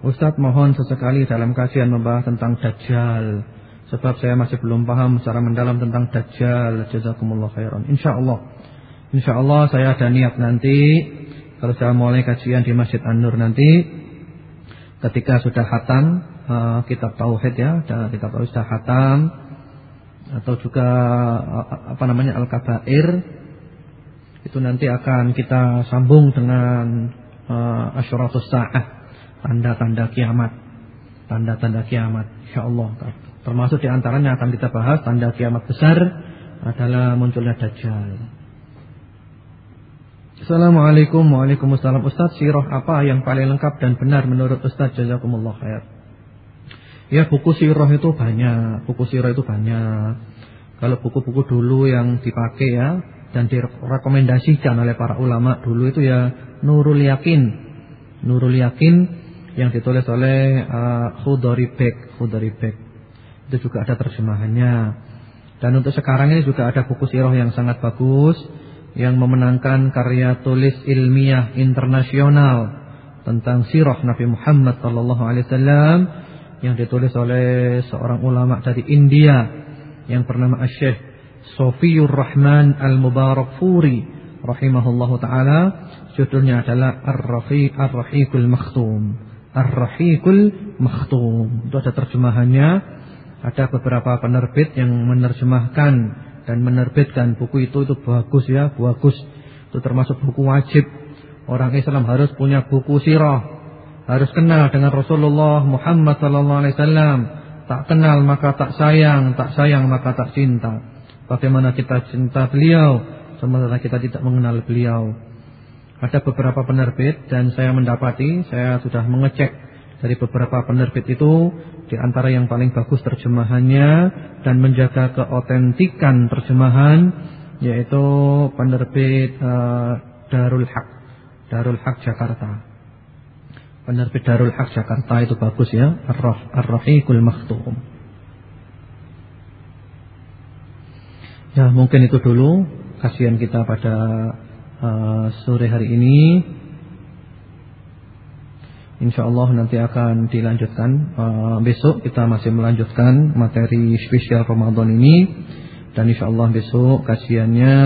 Ustaz mohon sesekali dalam kajian membahas tentang Dajjal. Sebab saya masih belum paham secara mendalam tentang Dajjal. Jazakumullah khairan. InsyaAllah. InsyaAllah saya ada niat nanti. Kalau saya mulai kajian di Masjid An-Nur nanti. Ketika sudah hatam uh, kitab tauhid ya, kitab tauhid sudah hatam atau juga uh, apa namanya al-kabair itu nanti akan kita sambung dengan uh, asyratus saah, tanda-tanda kiamat. Tanda-tanda kiamat insyaallah. Termasuk di antaranya akan kita bahas tanda kiamat besar adalah munculnya dajjal. Assalamualaikum Waalaikumsalam Ustaz Sirah apa yang paling lengkap dan benar menurut Ustaz Jazakumullah khair Ya buku sirah itu banyak, buku sirah itu banyak. Kalau buku-buku dulu yang dipakai ya dan direkomendasikan oleh para ulama dulu itu ya Nurul Yakin. Nurul Yakin yang ditulis oleh uh, Khudari Bek, Khudari Bek. Itu juga ada terjemahannya. Dan untuk sekarang ini juga ada buku sirah yang sangat bagus yang memenangkan karya tulis ilmiah internasional tentang sirah Nabi Muhammad sallallahu alaihi wasallam yang ditulis oleh seorang ulama dari India yang bernama Syekh Sofiyur Rahman Al-Mubarak Furi rahimahullahu taala. Judulnya adalah Ar-Rafiq Ar-Rahiqul Makhtum. Ar-Rahiqul Makhtum. Itu ada terjemahannya. Ada beberapa penerbit yang menerjemahkan dan menerbitkan buku itu. Itu bagus ya bagus. Itu termasuk buku wajib. Orang Islam harus punya buku sirah. Harus kenal dengan Rasulullah Muhammad wasallam. Tak kenal maka tak sayang, tak sayang maka tak cinta. Bagaimana kita cinta beliau sementara kita tidak mengenal beliau. Ada beberapa penerbit dan saya mendapati, saya sudah mengecek dari beberapa penerbit itu di antara yang paling bagus terjemahannya dan menjaga keotentikan terjemahan yaitu penerbit uh, Darul Haq Darul Haq Jakarta. Penerbit Darul Haq Jakarta itu bagus ya. Ar-Rahiqul Makhtum. Ya, mungkin itu dulu. Kasihan kita pada uh, sore hari ini. Insya Allah nanti akan dilanjutkan. Uh, besok kita masih melanjutkan materi spesial Ramadan ini. Dan insya Allah besok kajiannya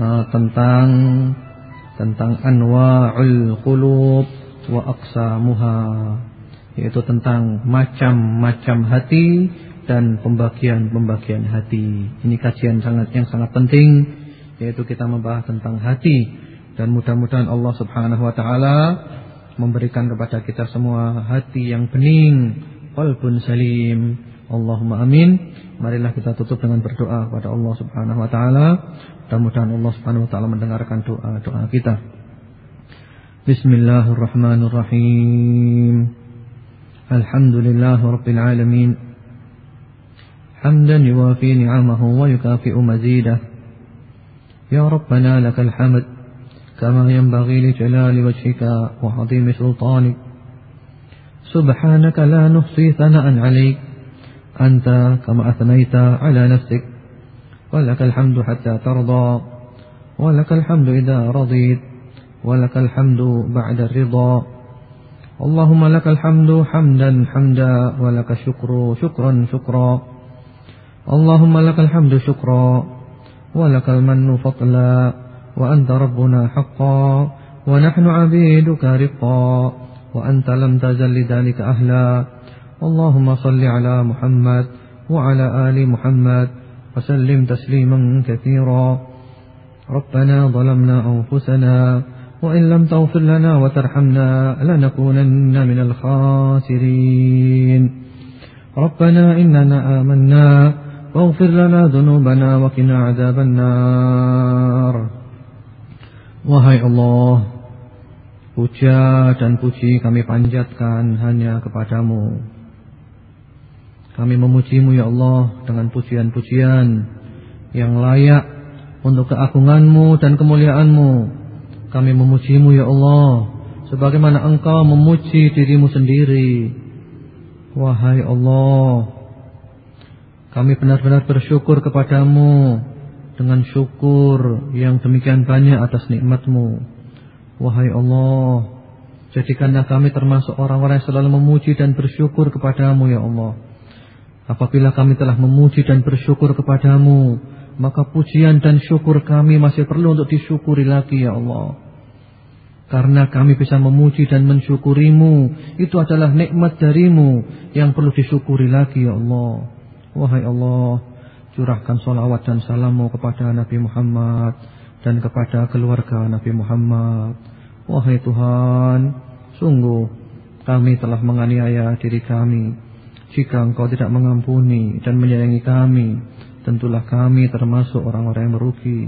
uh, tentang tentang anwa'ul qulub wa aqsamuha yaitu tentang macam-macam hati dan pembagian-pembagian hati. Ini kajian sangat yang sangat penting yaitu kita membahas tentang hati dan mudah-mudahan Allah Subhanahu wa taala memberikan kepada kita semua hati yang bening, qalbun salim. Allahumma amin. Marilah kita tutup dengan berdoa kepada Allah Subhanahu wa taala. Mudah-mudahan Allah Subhanahu wa taala mendengarkan doa-doa kita. Bismillahirrahmanirrahim. Alhamdulillahirabbil alamin. حمدا يوافي نعمه ويكافئ مزيده. يا ربنا لك الحمد كما ينبغي لجلال وجهك وعظيم سلطانك. سبحانك لا نحصي ثناء عليك. أنت كما أثنيت على نفسك. ولك الحمد حتى ترضى. ولك الحمد إذا رضيت. ولك الحمد بعد الرضا. اللهم لك الحمد حمدا حمدا. ولك الشكر شكرا شكرا. اللهم لك الحمد شكرا ولك المن فضلا وأنت ربنا حقا ونحن عبيدك رقا وأنت لم تزل لذلك أهلا. اللهم صل على محمد وعلى آل محمد وسلم تسليما كثيرا. ربنا ظلمنا أنفسنا وإن لم تغفر لنا وترحمنا لنكونن من الخاسرين. ربنا إننا آمنا واغفر لنا ذنوبنا وقنا عذاب النار Wahai Allah, puja dan puji kami panjatkan hanya kepadamu. Kami memujimu ya Allah dengan pujian-pujian yang layak untuk keagunganmu dan kemuliaanmu. Kami memujimu ya Allah, sebagaimana engkau memuji dirimu sendiri. Wahai Allah, kami benar-benar bersyukur kepadamu dengan syukur yang demikian banyak atas nikmatmu. Wahai Allah, jadikanlah kami termasuk orang-orang yang selalu memuji dan bersyukur kepadamu ya Allah. Apabila kami telah memuji dan bersyukur kepadamu, maka pujian dan syukur kami masih perlu untuk disyukuri lagi ya Allah. Karena kami bisa memuji dan mensyukurimu, itu adalah nikmat darimu yang perlu disyukuri lagi ya Allah. Wahai Allah, curahkan salawat dan salammu kepada Nabi Muhammad dan kepada keluarga Nabi Muhammad. Wahai Tuhan, sungguh kami telah menganiaya diri kami. Jika engkau tidak mengampuni dan menyayangi kami, tentulah kami termasuk orang-orang yang merugi.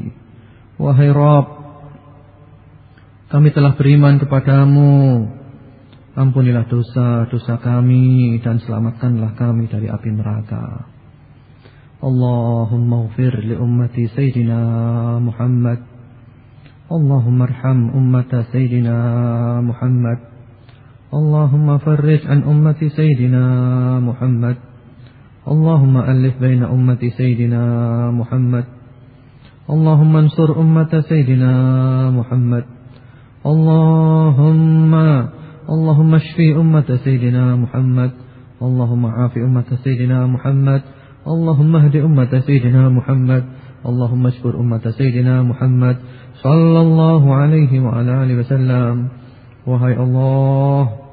Wahai Rob, kami telah beriman kepadamu. Ampunilah dosa-dosa kami dan selamatkanlah kami dari api neraka. Allahumma ufir li ummati Sayyidina Muhammad. Allahumma arham ummata Sayyidina Muhammad. Allahumma farrij an ummati Sayyidina Muhammad. Allahumma alif baina ummati Sayyidina Muhammad. Allahumma ansur ummata Sayyidina Muhammad. Allahumma اللهم اشفي أمة سيدنا محمد اللهم عافي أمة سيدنا محمد اللهم اهد أمة سيدنا محمد اللهم اشكر أمة سيدنا محمد صلى الله عليه وعلى آله وسلم Wahai Allah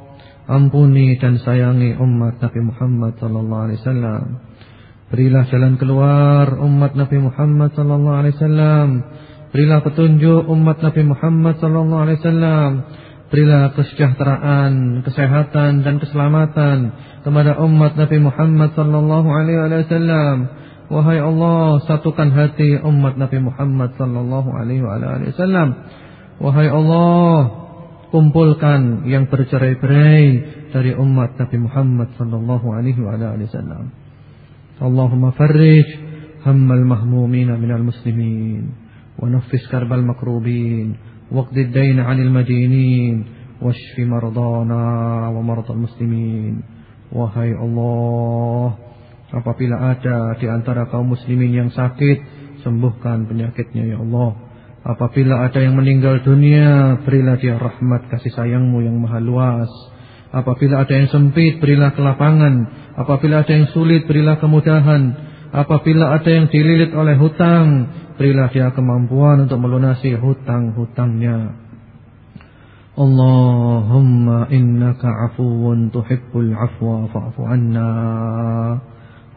Ampuni dan sayangi umat Nabi Muhammad sallallahu alaihi wasallam. Berilah jalan keluar umat Nabi Muhammad sallallahu alaihi wasallam. Berilah petunjuk umat Nabi Muhammad sallallahu alaihi wasallam. Berilah kesejahteraan, kesehatan dan keselamatan kepada umat Nabi Muhammad sallallahu alaihi wasallam. Wahai Allah, satukan hati umat Nabi Muhammad sallallahu alaihi wasallam. Wahai Allah, kumpulkan yang bercerai-berai dari umat Nabi Muhammad sallallahu alaihi wasallam. Allahumma farrij hammal mahmumina minal muslimin wa naffis karbal makrubin واقض الدين عن المدينين واشف مرضانا ومرضى المسلمين Wahai Allah Apabila ada di antara kaum muslimin yang sakit Sembuhkan penyakitnya ya Allah Apabila ada yang meninggal dunia Berilah dia rahmat kasih sayangmu yang maha luas Apabila ada yang sempit berilah kelapangan Apabila ada yang sulit berilah kemudahan Apabila ada yang dililit oleh hutang Berilah dia kemampuan untuk melunasi hutang-hutangnya. Allahumma innaka afuwun tuhibbul afwa fa'fu anna.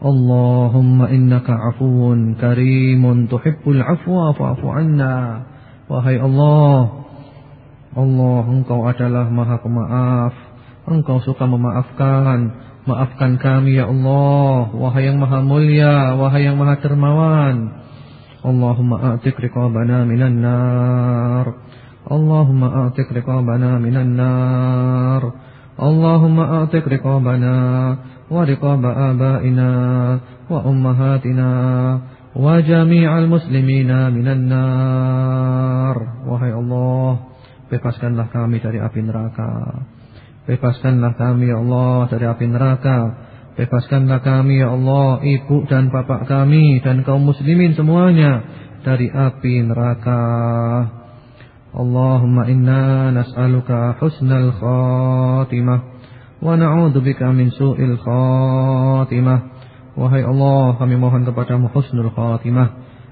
Allahumma innaka afuwun karimun tuhibbul afwa fa'fu anna. Wahai Allah, Allah engkau adalah maha pemaaf. Engkau suka memaafkan. Maafkan kami ya Allah. Wahai yang maha mulia Wahai yang maha termawan Allahumma a'tik riqabana minan nar. Allahumma a'tik riqabana minan nar. Allahumma a'tik riqabana Wa riqaba abaina Wa ummahatina Wa jami'al muslimina minan nar. Wahai Allah Bebaskanlah kami dari api neraka bebaskanlah kami ya Allah dari api neraka Bebaskanlah kami ya Allah, ibu dan bapak kami dan kaum muslimin semuanya dari api neraka. Allahumma inna nas'aluka husnal khatimah wa na'udzubika min su'il khatimah. Wahai Allah, kami mohon kepadamu husnul khatimah,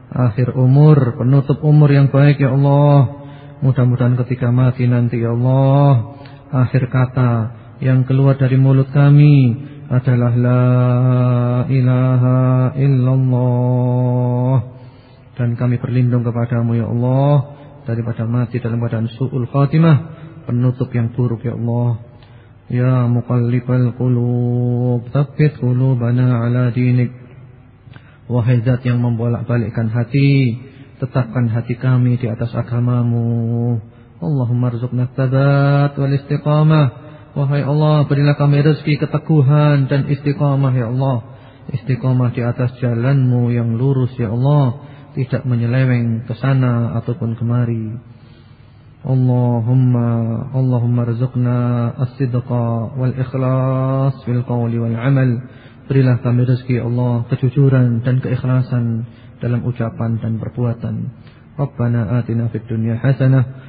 akhir umur, penutup umur yang baik ya Allah. Mudah-mudahan ketika mati nanti ya Allah, akhir kata yang keluar dari mulut kami adalah la ilaha illallah. Dan kami berlindung kepadamu ya Allah daripada mati dalam keadaan su'ul khatimah penutup yang buruk ya Allah. Ya muqallibal qulub tsabbit qulubana ala dinik. Wahai zat yang membolak-balikkan hati Tetapkan hati kami di atas agamamu. Allahumma rizukna tabat wal istiqamah. Wahai Allah, berilah kami rezeki keteguhan dan istiqamah ya Allah. Istiqamah di atas jalanmu yang lurus ya Allah. Tidak menyeleweng ke sana ataupun kemari. Allahumma Allahumma rizukna as-sidqa wal ikhlas fil qawli wal amal. Berilah kami rezeki Allah kejujuran dan keikhlasan dalam ucapan dan perbuatan. Rabbana atina fid dunya hasanah